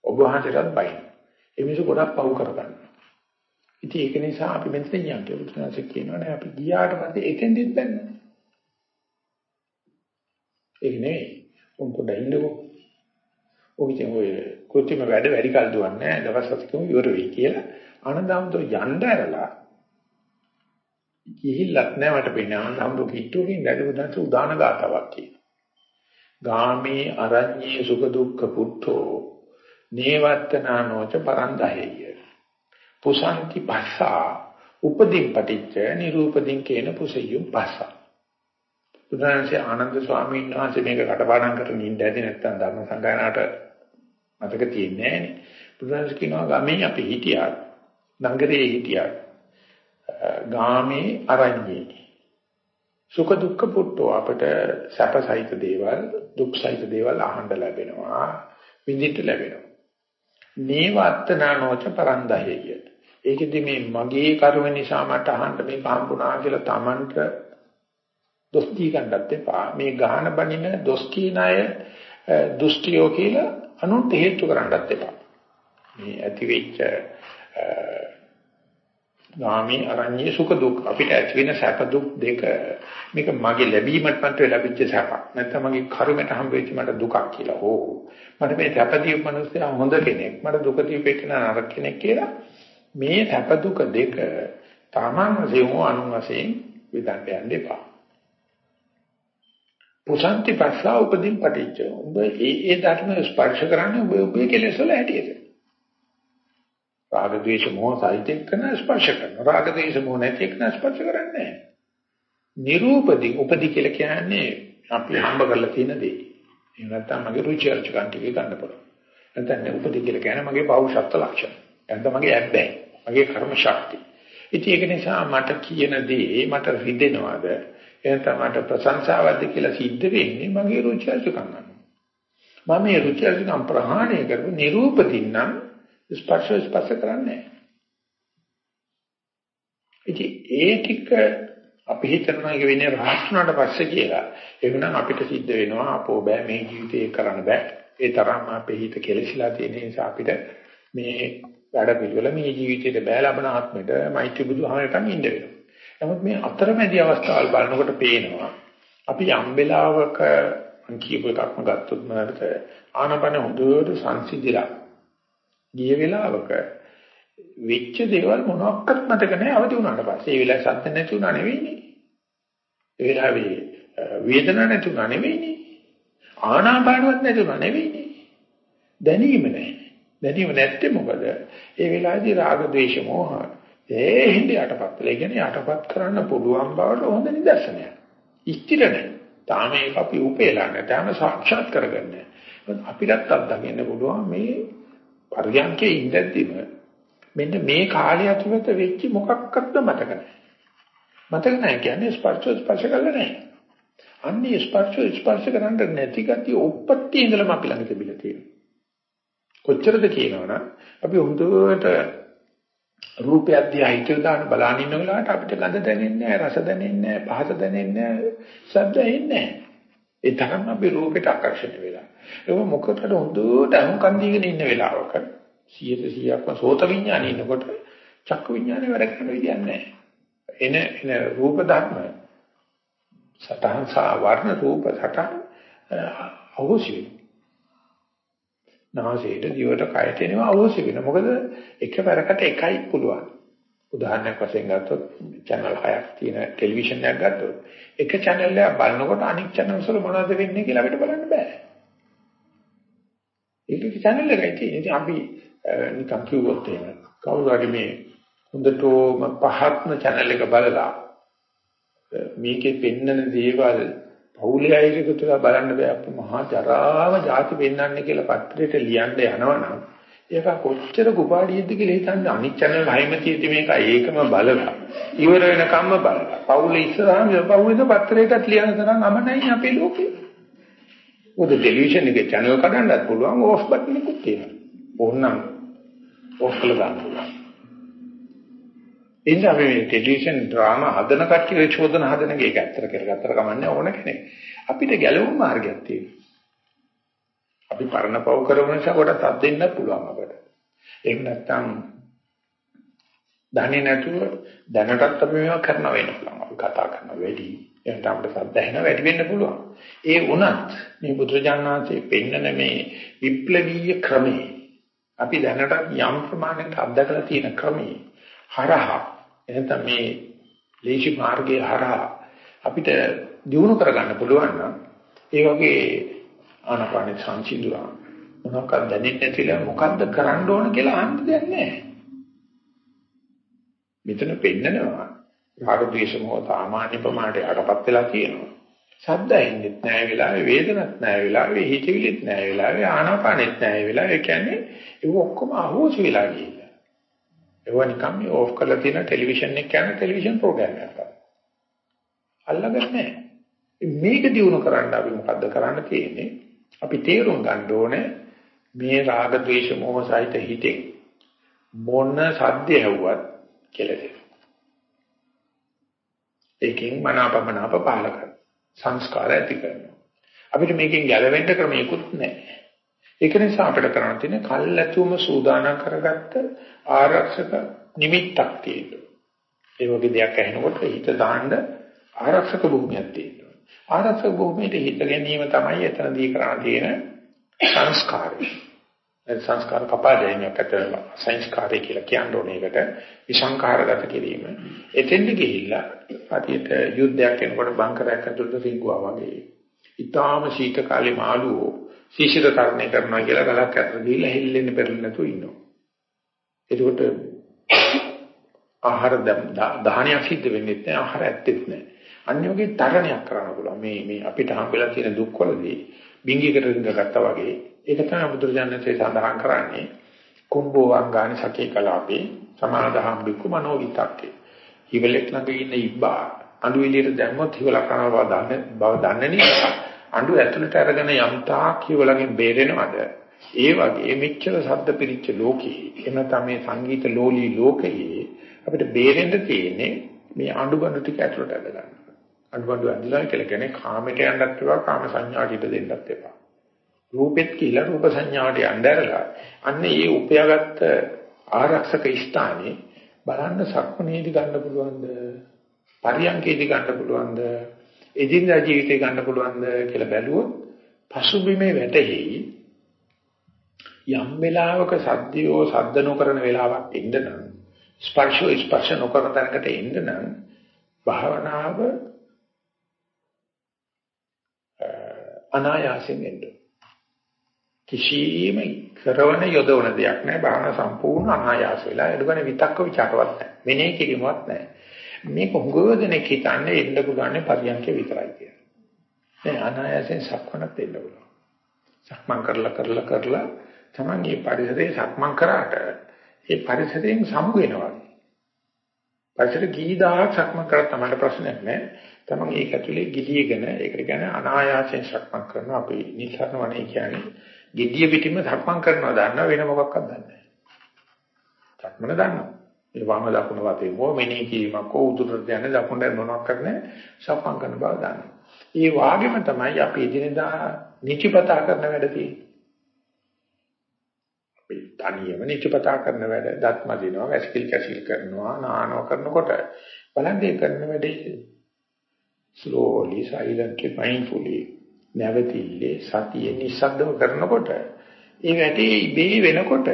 ඔබ වහන්සේටත් පයි. ඒ මිනිස්සු ගොඩක් පව් කරගන්නවා. ඉතින් ඒක නිසා අපි මෙතන යන්නේ බුදුනාසේ කියනවා නේ අපි ගියාට පස්සේ එතෙන්දිත් බැන්න. ඒක නෙවෙයි. උන් පොඩ්ඩක් ඉන්නකෝ. ඔය ඉතින් ඔය කෘත්‍රිම වැඩ වැඩි කල් දුවන්නේ නැහැ. දවස් හතකම ඉවර වෙයි කියලා ආනන්දම්තෝ යන්න ඇරලා ගිහිල්ලත් නැහැ මට පේන්නේ ආනන්දම්තෝ කිට්ටුවකින් දැඩිවදන්ස උදාන ගාතාවක් කියනවා. ගාමේ අරඤ්ඤේ සුඛ දුක්ඛ පුත්තෝ නේවත්තනානෝච පරන්දහෙය. පුසන්ති පස්සා උපදීන් පටිච්ච නිරූපදීන් කේන පුසෙය්‍යුම් පස්සා බුදුරජාණන්සේ ආනන්ද ස්වාමීන් වහන්සේ මේක කටපාඩම් කරගෙන ඉන්න ඇති නැත්නම් ධර්ම සංගායනාවට මතක තියෙන්නේ නැහනේ. බුදුරජාණන් කියනවා ගමේ අපි හිටියා. නගරේ හිටියා. ගාමේ අරඤ්ඤේ. සුඛ දුක්ඛ පුට්ටෝ අපට සැපසහිත දේවල් දුක්සහිත දේවල් අහන්න ලැබෙනවා. විඳින්න ලැබෙනවා. නේවත්තනානෝච පරන්දහෙය. ඒකෙදි මේ මගේ කර්ම නිසා මට අහන්න මේක හම්බුණා කියලා Tamanට දොස් දී ගන්නත් එපා. මේ ගහන බණින දොස් කියන අය දුෂ්ටියෝ කියලා අනුන්ට හේතු කරන්නත් එපා. මේ ඇති වෙච්ච ගාමී අරඤ්ඤේ සුඛ දුක්. අපිට ඇති වෙන සැප දුක් දෙක මේක මගේ ලැබීමට පන්ට ලැබිච්ච සැප නැත්නම් මගේ කර්මයට හම්බ වෙච්ච මට දුකක් කියලා. හෝ මට මේ සැප දීපු මිනිස්සයා හොඳ කෙනෙක්. මට දුක දීපු කෙනා නරක කෙනෙක් කියලා මේ සැප දුක දෙක තමන් වශයෙන් අනුන් වශයෙන් විදන්න යන්න එපා. පුසන්ති පස්සා උපදීන් පටිච්ච. ඔබ ඒ ඒ ධර්ම ස්පර්ශ කරන්නේ ඔබ ඔබේ කෙලෙස් වල හැටියට. රාග ද්වේෂ මොහ සහිත එක්කන ස්පර්ශ කරනවා. රාග ද්වේෂ මොහ නැති එක්කන ස්පර්ශ කරන්නේ නැහැ. නිරූපදී උපදී කියලා කියන්නේ අපි හම්බ කරලා තියෙන දේ. එහෙම නැත්නම් මගේ රුචි අරුචිකම් ටික ගන්න පුළුවන්. නැත්නම් උපදී කියලා කියන්නේ මගේ පෞරුෂත්ව ලක්ෂණ. නැත්නම් මගේ ඇබ්බැහි, මගේ කර්ම ශක්තිය. ඉතින් ඒක නිසා මට කියන දේ මට රිදෙනවද එහෙනම් මට ප්‍රශංසාවක්ද කියලා සිද්ධ වෙන්නේ මගේ රුචි අරුචිකම් ගන්න. මම මේ රුචි අරුචිකම් ප්‍රහාණය කරපු නිරූපතින්නම් ස්පර්ශ ස්පර්ශ කරන්නේ ඉතින් ඒ ටික අපි හිතනවා ඒක වෙන්නේ රහත් වුණාට පස්සේ කියලා. එවනම් අපිට සිද්ධ වෙනවා අපෝ බෑ මේ ජීවිතේ කරන්න බෑ. ඒ තරම් අපේ හිත කෙලසිලා තියෙන නිසා අපිට මේ වැඩ පිළිවෙල මේ ජීවිතේට බෑ ලබන ආත්මෙට මෛත්‍රී බුදුහාමරටම ඉන්න වෙනවා. නමුත් මේ අතරමැදි අවස්ථාවල් බලනකොට පේනවා අපි යම් වෙලාවක මං කියපු එකක්ම ගත්තොත් මනකට ආනපන හොඳට සංසිඳිලා ගිය වෙලාවක වෙච්ච දේවල් මොනක්වත් මතක නැහැ අවදි වුණාට පස්සේ ඒ වෙලාවේ සත්‍ය නැති වුණා නෙවෙයිනේ ඒ වෙලාවේ වේදනාවක් නැතුණා නෙවෙයිනේ. ආනාපානවත් නැතුණා නෙවෙයිනේ. දැනීම නැහැ. දැනීම නැත්තේ මොකද? ඒ වෙලාවේදී රාග ద్వේෂ මෝහ ඒ හිඳ යටපත් වෙලා. ඒ කියන්නේ යටපත් කරන්න පුළුවන් බවට හොඳ නිදර්ශනයක්. ඉස්තිර නැහැ. තාම ඒක අපි උපේලා නැහැ. තාම සාක්ෂාත් කරගන්නේ නැහැ. අපිටත් අත්දකින්න පුළුවන් මේ පරියන්කේ ඉඳද්දිම මෙන්න මේ කාලය ඇතුළත වෙච්ච මොකක්වත් මතක නැහැ. මතක නැහැ කියන්නේ ස්පර්ශ ස්පර්ශ කරලා නැහැ. අන්නේ ස්පර්ශ ස්පර්ශ කරන්න නැති ගතිය උප්පත්ති ඉඳලම අපි ළඟ තිබිලා තියෙනවා. කොච්චරද කියනවනම් අපි හුදුවට රූපය අධ්‍යය හිතේ දාන බලන ඉන්න වෙලාවට අපිට ගඳ දැනෙන්නේ නැහැ, රස දැනෙන්නේ නැහැ, පහස දැනෙන්නේ නැහැ, ශබ්ද ඇහෙන්නේ නැහැ. ඒ තරම් අපි රූපයට ආකර්ෂණය වෙලා. ඒක මොකටද හොඳට අහුම්කන් දීගෙන ඉන්න වෙලාවක 100%ක්ම සෝත විඥානෙ ඉන්නකොට චක්ක විඥානෙ වැඩ කරන විදියක් නැහැ. එන එන රූප ධර්ම සතහන් සා වර්ණ රූප සතහන් අවශ්‍ය නාසයට දිවට කයට එනවා අවශ්‍ය වෙන. මොකද එකවරකට එකයි පුළුවන්. උදාහරණයක් වශයෙන් ගත්තොත් channel 6ක් තියෙන ටෙලිවිෂන් එකක් ගත්තොත් එක channel එකක් බලනකොට අනිත් channels වල මොනවද වෙන්නේ කියලා අපිට බලන්න බෑ. ඒක channel එකයි තියෙන්නේ. ඉතින් අපි නිකන් කිව්වොත් එහෙම කවුරු හරි මේ හොඳටම පහත්ම channel එක බලලා මේකේ පෙන්නන දේවල් පෞලේ අයකට තුලා බලන්න බෑ අපේ මහා ජරාව ಜಾති පෙන්වන්නේ කියලා පත්‍රයට ලියන්න යනවනම් ඒක කොච්චර කුපාඩියද කියලා හිතන්න? අනිත් channel හයිම තියෙදි මේක ඒකම බලලා ඉවර වෙනකම්ම බලලා. පෞලේ ඉස්සරහම පෞලේද පත්‍රයටත් ලියන තරම් අමනයි අපේ ලෝකේ. මොකද ටෙලිවිෂන් එකේ channel කඩන්නත් පුළුවන් ඕෆ් බටන් එකක් තියෙනවා. ඕනනම් ඕෆ් කළා ගන්න පුළුවන්. එන්න අපි මේ ටෙලිවිෂන් ඩ්‍රාමා හදන කට්ටිය චෝදන හදන එක ඇත්තට කරගත්තර කමන්නේ ඕන කෙනෙක්. අපිට ගැලවුම් මාර්ගයක් තියෙනවා. අපි පරණ පව කරන නිසා කොට තත් දෙන්න පුළුවන් අපට. එහෙම නැත්නම් දන්නේ නැතුව දැනටත් අපි මේවා කරන වෙන්න පුළුවන්. අපි කතා කරන වැඩි එහෙනම් අපිට සද්ද ඇහෙන වැඩි වෙන්න පුළුවන්. ඒ වුණත් මේ බුදුරජාණන්සේ පෙන්නන මේ විප්ලවීය ක්‍රමේ අපි දැනට යම් ප්‍රමාණයකට අත්දකලා තියෙන ක්‍රමේ හරහා එතන මේ ලේසි මාර්ගයේ හරහා අපිට දිනු කරගන්න පුළුවන් නම් ඒ වගේ ආනපාන සංසිඳුවා මොනවක්ද දැනෙන්නේ නැතිලා මොකද්ද කරන්න ඕන කියලා අහන්න දෙයක් නැහැ. මෙතන පෙන්නනවා රාග ද්වේෂ මොහ සාමාන්‍ය ප්‍රමාණයට අඩපත් වෙලා තියෙනවා. ශබ්ද ඇහෙන්නෙත් නැහැ වෙලාවේ වේදනත් නැහැ වෙලාවේ හිතවිලිත් නැහැ වෙලාවේ ආනාපානෙත් නැහැ වෙලාවේ කියන්නේ ඒක ඔක්කොම අහෝසි වෙලා ගිහින්. ඒවා නිකම් මේ ඕෆ් කරලා තියෙන ටෙලිවිෂන් එක කියන ටෙලිවිෂන් ප්‍රෝග්‍රෑම් එකක්. අල්ලගන්නේ නැහැ. මේක දිනු කරන්න අපි මොකද්ද කරන්න තියෙන්නේ? අපි තේරුම් ගන්න ඕනේ මේ රාග ద్వේෂ මොහ සහිත හිතෙන් මොන සද්ද ඇහුවත් කෙලෙද. ඒකෙන් මනාපමනාප පහල කරන සංස්කාර ඇති කරනවා. අපිට මේකෙන් ගැලවෙන්න ක්‍රමයක්වත් නැහැ. ඒක නිසා අපිට කරන්න තියෙන්නේ කල්ැතුම සූදානම් කරගත්ත ආරක්ෂක නිමිත්තක් තියෙනවා. ඒ වගේ දෙයක් ඇහෙනකොට හිත දාන්න ආරක්ෂක භූමියක් තියෙනවා. ආරක්ෂක භූමියට හිත ගැනීම තමයි එතනදී කරන්න තියෙන සංස්කාරය. ඒ සංස්කාර කපාදීනයක් ඇතලා සංස්කාරය කියලා කියන්න ඕනේ ඒකට විසංකාරගත කිරීම. එතෙන්ද ගිහිල්ලා අතියට යුද්ධයක් වෙනකොට බංකරයක් ඇතුළත රිංගුවා වගේ. ඊටාම සීත කාලේ මාළුවෝ ශිෂ්‍යත තරණය කරනවා කියලා ගලක් අතර ගිහිල්ලා හෙල්ලෙන්න පෙරෙන්න නැතුව ඉන්නවා. එතකොට ආහාර දහණයක් සිද්ධ වෙන්නේ නැහැ ආහාර ඇත්තෙත් නැහැ. අන්‍යෝගේ තරණයක් කරන්න පුළුවන්. මේ මේ අපිට හම්බෙලා තියෙන දුක්වලදී බින්ගයකට රිංගගත්තා වගේ ඒක තමයි බුදුරජාණන්සේ සඳහන් කරන්නේ කුම්භෝ අංගානි සකේ කලාපේ සමාදහම් බිකු මනෝවිතක්කේ. හිවලෙක් ළඟ ඉන්න ඉබ්බා අඬු එළියට දැම්මොත් හිවල කරනවා දන්න බව දන්න නිසා අඬු ඇතුළට අරගෙන යම් තාක් කියවලගෙන් බේරෙනවද ඒ වගේ මෙච්චර ශබ්ද පිරිච්ච ලෝකේ එන තමයි සංගීත ලෝලී ලෝකයේ අපිට බේරෙන්න තියෙන්නේ මේ අඬු බඳු ටික ඇතුළට අරගන්න අඬු බඳු ඇදලා කියලා කියන්නේ කාමයට යන්නත් එපා කාම සංඥාට ඉඩ දෙන්නත් එපා. රූපෙත් කියලා රූප සංඥාට යnderලා අන්න ඒ උපයාගත්ත ආරක්ෂක ස්ථානේ බලන්න සක්මනේදී ගන්න පුළුවන්ද? පරියන්කේදී ගන්න පුළුවන්ද? එදිනදා ජීවිතේ ගන්න පුළුවන්ද කියලා බැලුවොත් පසුබිමේ වැටෙහි යම් වෙලාවක සද්දියෝ සද්ද නොකරන වෙලාවක් එන්න නම් ස්පර්ශෝ ස්පර්ශ නොකරන තැනකට එන්න නම් භාවනාව අනායාසයෙන් එන්න. කිසියම් කරවන යොදවන දෙයක් නැහැ. භාවනා සම්පූර්ණ අනායාස වෙලා එඩගනේ විතක්ක ਵਿਚාරවත් නැහැ. මෙනේ කිරීමවත් නැහැ. මේක හුඟවදෙනෙක් හිතන්නේ එන්න පුළුවන් පරියන්කේ විතරයි කියලා. දැන් අනායාසයෙන් සක්මනත් එන්න පුළුවන්. සක්මන් කරලා කරලා කරලා තමන්ගේ පරිසරයේ සක්මන් කරාට ඒ පරිසරයෙන් සමු වෙනවා. පරිසර කීදාක් සක්මන් කරත් තමයි ප්‍රශ්නයක් නෑ. තමන් ඒක ඇතුලේ ගිලියගෙන ඒකට කියන්නේ අනායාසයෙන් සක්මන් කරනවා අපි නිසරණ වනේ කියන්නේ gediya පිටින්ම සක්මන් කරනවා දන්නවා වෙන මොකක්වත් දන්නේ නෑ. සක්මන දන්නවා. ඒ වම දකුණ වතේ මො මෙනේ කීමක් ඕ උතුරට යන දකුණට මොනවක් කරන්නේ සක්මන් කරන බව දන්නවා. ඒ වාගෙම තමයි අපි එදිනෙදා නිචිපතා කරන වැඩ තියෙන්නේ. අපි තනියම නිචිපතා කරන වැඩ දත්ම දිනවා, වැසිකිලි කැසිලි කරනවා, නානව කරනකොට බලන්නේ කරන වැඩේ slowly silently mindfully නැවතිල්ලේ සතිය නිස්සද්දව කරනකොට ඒ වැඩේ ඉබේ වෙනකොට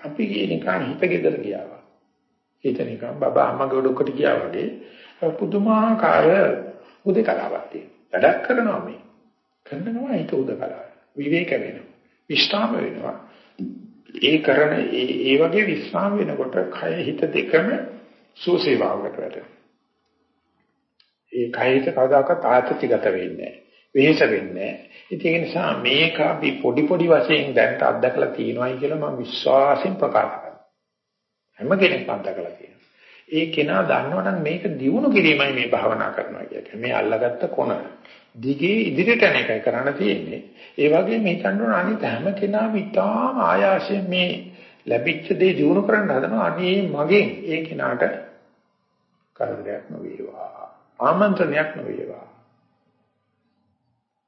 අපි නිකන් හිත ගෙදර ගියා. හිත නිකන් බබා අම්මගේ ඔඩොක්කට ගියා වගේ පුදුමාකාර උදේකලාවක් තියෙනවා. වැඩක් කරනවා මේ. කරනවා ඒක උදකලාව. විවේක වෙනවා. විස්්‍රාම වෙනවා. ඒ කරන ඒ ඒ වගේ විස්්‍රාම වෙනකොට කය හිත දෙකම සුවසේවාවකට වැටෙනවා. ඒ කය හිත කවදාකවත් ආතතිගත වෙන්නේ නැහැ. වෙහෙස වෙන්නේ නැහැ. ඒ නිසා මේක අපි පොඩි පොඩි වශයෙන් දැන් අත්දකලා තියෙනවායි කියලා මම විශ්වාසයෙන් ප්‍රකාශ කරනවා. හැම කෙනෙක්ම අත්දකලා තියෙනවා. ඒ කෙනා දන්නවනම් මේක දියුණු කිරීමයි මේ භාවනා කරනවා කියන්නේ. මේ අල්ලගත්ත කොන දිගේ ඉදිරියට යන එකයි කරන්න තියෙන්නේ. ඒ වගේම හිතන්න ඕන අනිත් හැම කෙනාම ඉතාම ආයාසයෙන් මේ ලැබිච්ච දේ දිනු කරන්න හදනවා. අනේ මගෙන් ඒ කෙනාට කරදරයක් නොවේවා. ආමන්ත්‍රණයක් නොවේවා.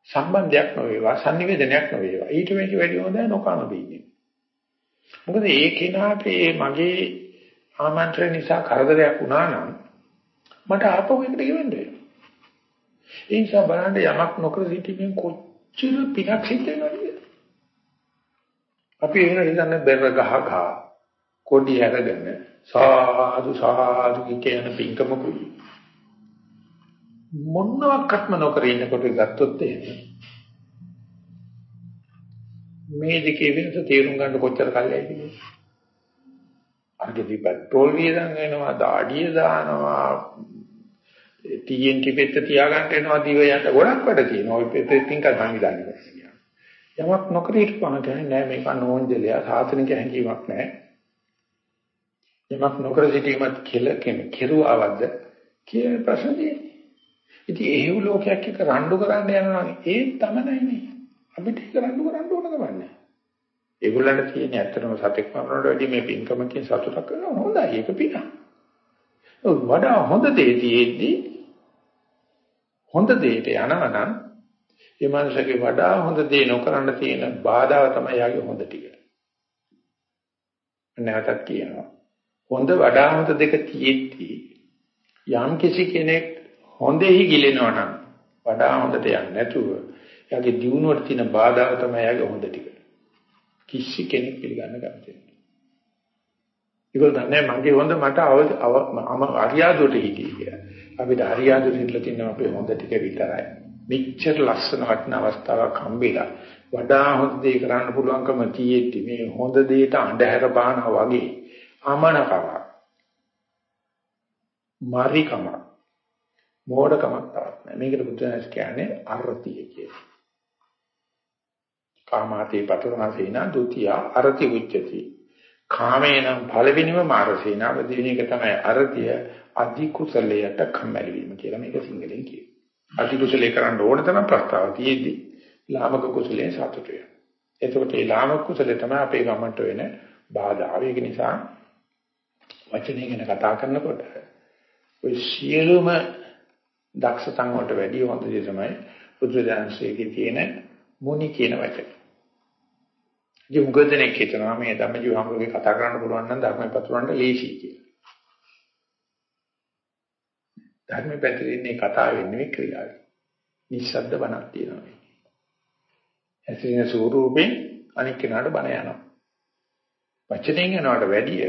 සම්බන්ධයක් නොවේවා, sannivedanayak නොවේවා. ඊට වැඩි හොඳයි නොකන බීන්නේ. මොකද ඒ කෙනාට මගේ ආමන්ත්‍රණ නිසා කරදරයක් වුණා නම් මට ආපහු එකට ගෙවන්න වෙනවා. ඒ නිසා බලන්න යමක් නොකර සිටීමෙන් කොච්චර පිනක් සිද්ධ වෙනවද අපි එහෙම හිතන්නේ බෙර ගහ ගහ කොඩි හැරගෙන සාදු සාදු කියන පින්කමකුයි මොනවාක්වත්ම නොකර ඉන්නකොට ගත්තොත් එහෙම මේ දෙකේ වෙනස තේරුම් ගන්න කොච්චර කල්යයිද කියන්නේ අර්ගදී පෙට්‍රෝල් වියදම් වෙනවා දාඩිය දානවා TNT පෙත්ත තියාගන්න වෙනවා දිව යන්න ගොඩක් වැඩ තියෙනවා. ඔය පෙත්තින්ක සංවිධානය කරනවා යමක් නොකර හිටපම කියන්නේ නෑ මේක නෝන්ජලය සාසනික හැඟීමක් නෑ. යමක් නොකර සිටීමත් කෙල කෙරුවාවද්ද කියන ප්‍රශ්නේ. ඉතින් එහෙව් ලෝකයක් එක්ක රණ්ඩු කරන්න යනවා ඒ තමනයිනේ අපිට ඒක රණ්ඩු කරන්න ඕන ගමන්නේ ඒගොල්ලන්ට තියෙන ඇත්තටම සතෙක් මරනට වැඩි මේ පින්කමකින් සතුටක් කරනවා හොඳයි ඒක පින. වඩා හොඳ දේ තියෙද්දී හොඳ දෙයට යනවා නම් ඒ මනුස්සගේ වඩා හොඳ දේ නොකරන්න තියෙන බාධාව තමයි යාගේ හොඳ ටික. නැවතත් කියනවා. හොඳ වඩා හොඳ දෙක තියෙද්දී යම් කිසි කෙනෙක් හොඳෙහි ගිලෙනවා නම් වඩා හොඳට යන්නේ නැතුව යාගේ දියුණුවට තියෙන බාධාව තමයි යාගේ හොඳ ටික. කිසි කෙනෙක් පිළිගන්න කැමති නැහැ. ඒගොල්ලෝ දන්නේ මගේ හොඳ මට අම අරියාදුවට හිටියේ කියලා. අපිට අරියාදුවට හිටලා තියෙන අපේ හොඳ ටික විතරයි. මෙච්චර ලස්සන වටින අවස්ථාවක් හම්බෙලා වඩා හොඳ දේ කරන්න පුළුවන්කම තියෙද්දි මේ හොඳ දෙයට අඳුර බානවා වගේ අමනකම මාරිකම මෝඩකමක් තාත් නැහැ. මේකට බුදුන් කියන්නේ අර්ථිය කියලා. කාමාතේ පතරමසේනා ဒ ුතිය අරති උච්චති. කාමේනම් පළවෙනිම මාරසේනාව දෙවෙනි එක තමයි අරතිය අධි කුසලයට කම්මැලි වීම කියලා මේක සිංහලෙන් කියනවා. අධි කුසලේ කරන්න ඕන තරම් ප්‍රස්තාව තියෙද්දි ලාමක කුසලයෙන් සතුට වෙනවා. එතකොට මේ ලාමක කුසලේ තමයි අපේ ගමන්ට වෙන බාධා. ඒක නිසා වචනේ ගැන කතා කරනකොට ඔය සියලුම දක්ෂතන් වලට වැඩිය හොඳ දේ තමයි බුදුදහමේ තියෙන මුනි කියන වචනේ. ඉතින් උගදෙනෙක් හිතනවා මේ ධම්මජීව හම්බුගේ කතා කරන්න පුළුවන් නම් ධර්මය පතුරවන්න ලේසි කියලා. ධර්මය පැතිරෙන්නේ කතාවෙන් නෙවෙයි ක්‍රියාවෙන්. නිස්සද්ද බණක් තියෙනවා. ඇසිරින ස්වරූපෙන් අනික් කෙනාට බණ යනවා. වචනෙන් යනවට වැඩිය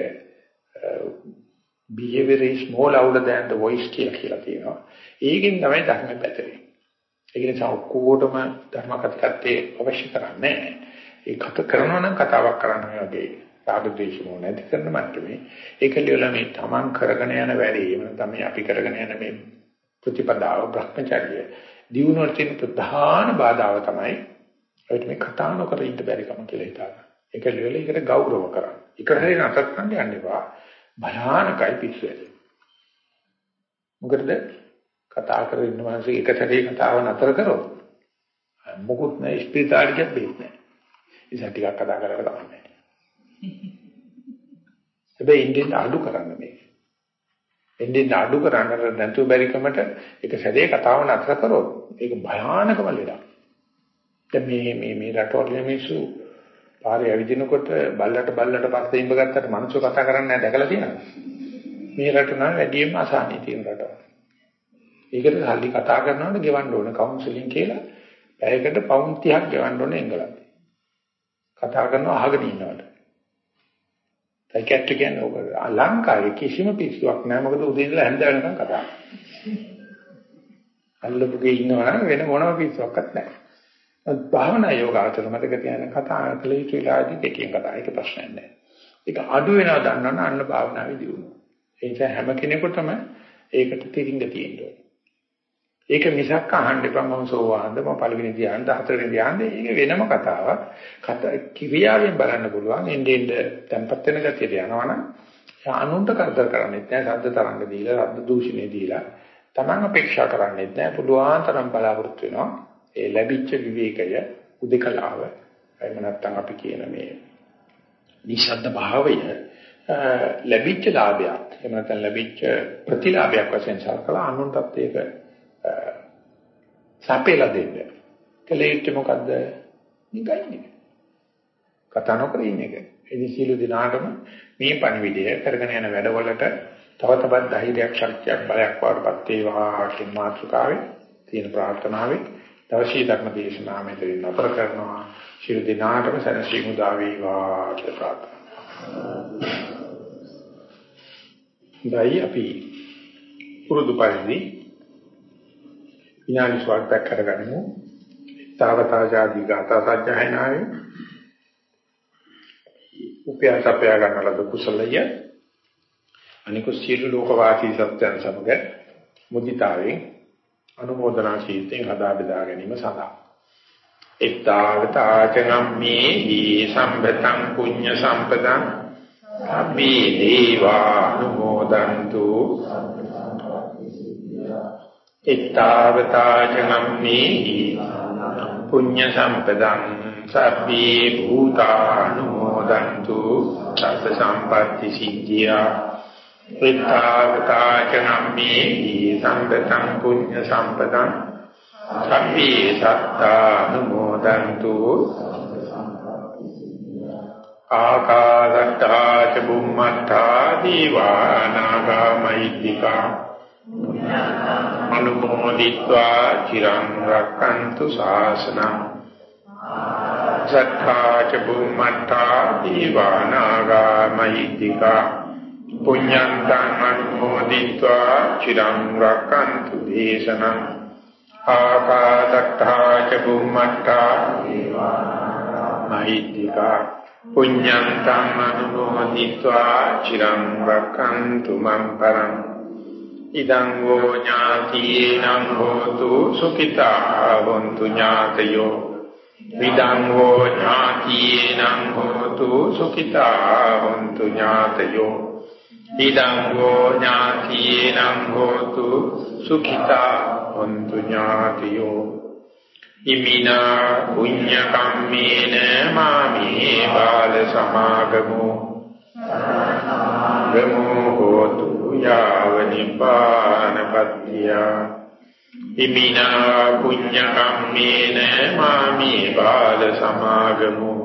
behavior is more louder than the voice කියලා කියලා තියෙනවා. ඒකෙන් තමයි ධර්ම පැතිරෙන්නේ. ඒක නිසා ඔක්කොටම ධර්ම කතිකත්තේ අවශ්‍ය කරන්නේ ඒ කත කරනවා නම් කතාවක් කරන්න වගේ රාග ද්වේෂ මොන නැති කරන මට්ටමේ ඒක ලියලා මේ තමන් කරගෙන යන වැඩේ එහෙම තමයි අපි කරගෙන යන මේ ප්‍රතිපදාව භ්‍රමචර්යය දිනුවට තියෙන ප්‍රධාන බාධාව තමයි ඒකට මේ කතා නොකර ඉන්න බැරි කම කියලා හිතනවා. ඒක ලියලා ඒකට ගෞරව කරන්න. ඒක හරියට අතක් ගන්න යන්න එපා. භයානකයි පිස්සු ඇති. මොකද කතා කරගෙන ඉන්න මානසික එක සැරේ කතාව නතර කරොත් මොකුත් නැහැ ස්පිරිතාලියක් බේත් නැහැ. ඉතින් ටිකක් කතා කරලා ගමන්නේ. හැබැයි ඉන්දියන් අඩු කරන්න මේක. ඉන්දියන් අඩු කරන්න නැතුව බැරිකමට එක සැරේ කතාව නතර කරොත් ඒක භයානකම ලෙඩක්. දැන් මේ මේ මේ රටවල මිනිස්සු පාරේ ඇවිදිනකොට බල්ලට බල්ලට පස්සේ ඉඹ ගත්තට මිනිස්සු කතා කරන්නේ නැහැ දැකලා තියෙනවද? මේ රට නම් වැඩියෙන්ම අසහනී තියෙන රටවල්. ඒකට සල්ලි කතා කරනකොට ගෙවන්න ඕන කවුන්සලින් කියලා පැයකට පවුන් 30ක් ගෙවන්න ඕනේ එංගලන්තේ. කතා කරනවා අහගෙන ඉන්නවට. සයිකියාට්‍රි කියන්නේ ඔබ ලංකාවේ කිසිම පිස්සුවක් නැහැ මොකද උදේ ඉඳලා හැන්ද වෙනකන් කතා කරනවා. අල්ලපුගේ ඉන්නවා නම් වෙන මොනම පිස්සුවක්වත් නැහැ. භාවනා යෝගාචර මතක තියාගන්න කතා කළ යුතු වෙලාවදී දෙකෙන් කතා ඒක ප්‍රශ්නයක් නෑ. ඒක අඩු වෙනවා දන්නවනම් අන්න භාවනාවේ දියුණුව. ඒ නිසා හැම කෙනෙකුටම ඒකට තිරින්ග තියෙන්න ඕනේ. ඒක මිසක් අහන්න එපා මම සෝවාන්ද මම පළවෙනි ධ්‍යානද හතරවෙනි ධ්‍යානද ඒක වෙනම කතාවක්. කතා කිවියාවෙන් බලන්න පුළුවන් එන්නේ එන්නේ tempat වෙන ගතියට යනවනම් අනුන්ට කරදර කරන්නේත් නෑ ශබ්ද තරංග දීලා ශබ්ද දූෂණය දීලා Taman අපේක්ෂා කරන්නේත් නෑ පුළුවන් තරම් බලාපොරොත්තු වෙනවා ඒ ලැබිච්ච විවේකය උදකලාව එහෙම නැත්නම් අපි කියන මේ නිශ්ශබ්ද භාවය ලැබිච්ච ලාභයක් එහෙම නැත්නම් ලැබිච්ච ප්‍රතිලාභයක් වශයෙන් සලකලා අනුන්ටත් ඒක සපේලා දෙන්න. කලෙයිට මොකද්ද? නිකන්නේ. කතා නොකර ඉන්න එක. එනි සීල දිනාටම මේ පණිවිඩය කරගෙන යන වැඩවලට තව තවත් ධෛර්යයක් ශක්තියක් බලයක් වඩපත් වේවා කියන මාතෘකාවේ තියෙන ප්‍රාර්ථනාවේ දවසේ ධර්ම දේශනාව මෙතනින් නතර කරනවා. ශිරු දිනාටම සැනසීම උදා වේවා කියලා ප්‍රාර්ථනා. දැයි අපි පුරුදු පරිදි විඥාන ස්වර්ගයක් කරගනිමු. තාවතාජාදී ගාථා සජ්ජායනාවේ උපයාසපය ගන්න ලද කුසලය අනිකුත් සියලු ලෝකවාසී සත්‍යයන් සමග මුදිතාවෙන් අනුමೋದනා ශීතෙන් හදා බෙදා ගැනීම සඳහා. එත්තාවතාචනම්මේ හි සම්පතං පුඤ්ඤ සම්පතං අබ්බේ දේවා අනුමෝදන්තු එත්තාවතාචනම්මේ හි පුඤ්ඤ සම්පතං සබ්බේ භූතානුමෝදන්තු. සත්ත සම්පatti සිද්ධියා. විත්තාවතාචනම්මේ සම්පතං පුඤ්ඤ සම්පතං සම්පේ සත්තානුමෝදන්තු ආකාශට්ටා ච බුම්මට්ටා දීවානාගා මෛත්‍තිකා අනුමෝදිत्वा චිරං රක්칸තු ශාසනං සක්ඛා ච බුම්මට්ටා දීවානාගා මෛත්‍තිකා පුඤ්ඤන්තං අනුමෝදිत्वा චිරං රක්칸තු දේශනං ආකාශත්තා ච බුම්මත්තා මහිත්‍තිකා පුඤ්ඤන්තං අනුමෝදිत्वा චිරං රක්칸තු මං පරං ඉදං වූ ඥාතිනං හෝතු සුඛිතා වന്തു ඥාතයෝ විදං වූ ඥාතිනං හෝතු සුඛිතා වന്തു ඥාතයෝ ඉදං ගෝ ඥාතියේනං හෝතු සුඛිතා හොන්තු ඥාතියෝ. ඉමිනා පුඤ්ඤ කම්මේන මාමේ බාල සමාගමෝ. ගමෝ හෝතු යාව නිපානපත්තිය ඉමිනා පුඤ්ඤ කම්මේන මාමේ බාල සමාගමෝ.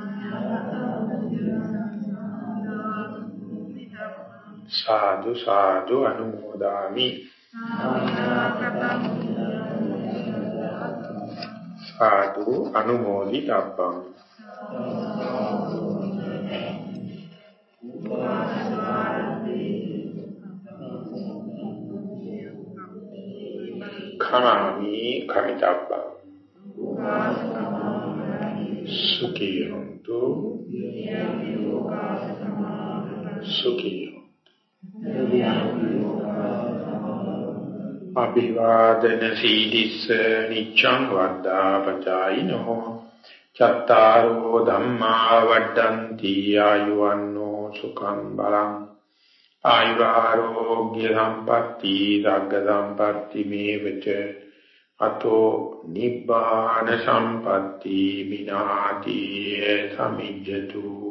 සාදු සාදු අනුමෝදාමි. සාදු අනුමෝදිතබ්බං. කමාමි කමිතබ්බං සුඛී හොන්තු සුඛී අභිවාදන සීලිස්ස නිච්ඡං වද්දා පචායිනෝ චත්තාරෝ ධම්මා වඩ්ඩಂತಿ ආයුවන්නෝ සුඛං බලං. ආයුරාෝග්‍ය සම්පatti ධග්ග සම්පatti මේවච අතෝ නිබ්බාන සම්පatti විනාති සමිජ්ජතු।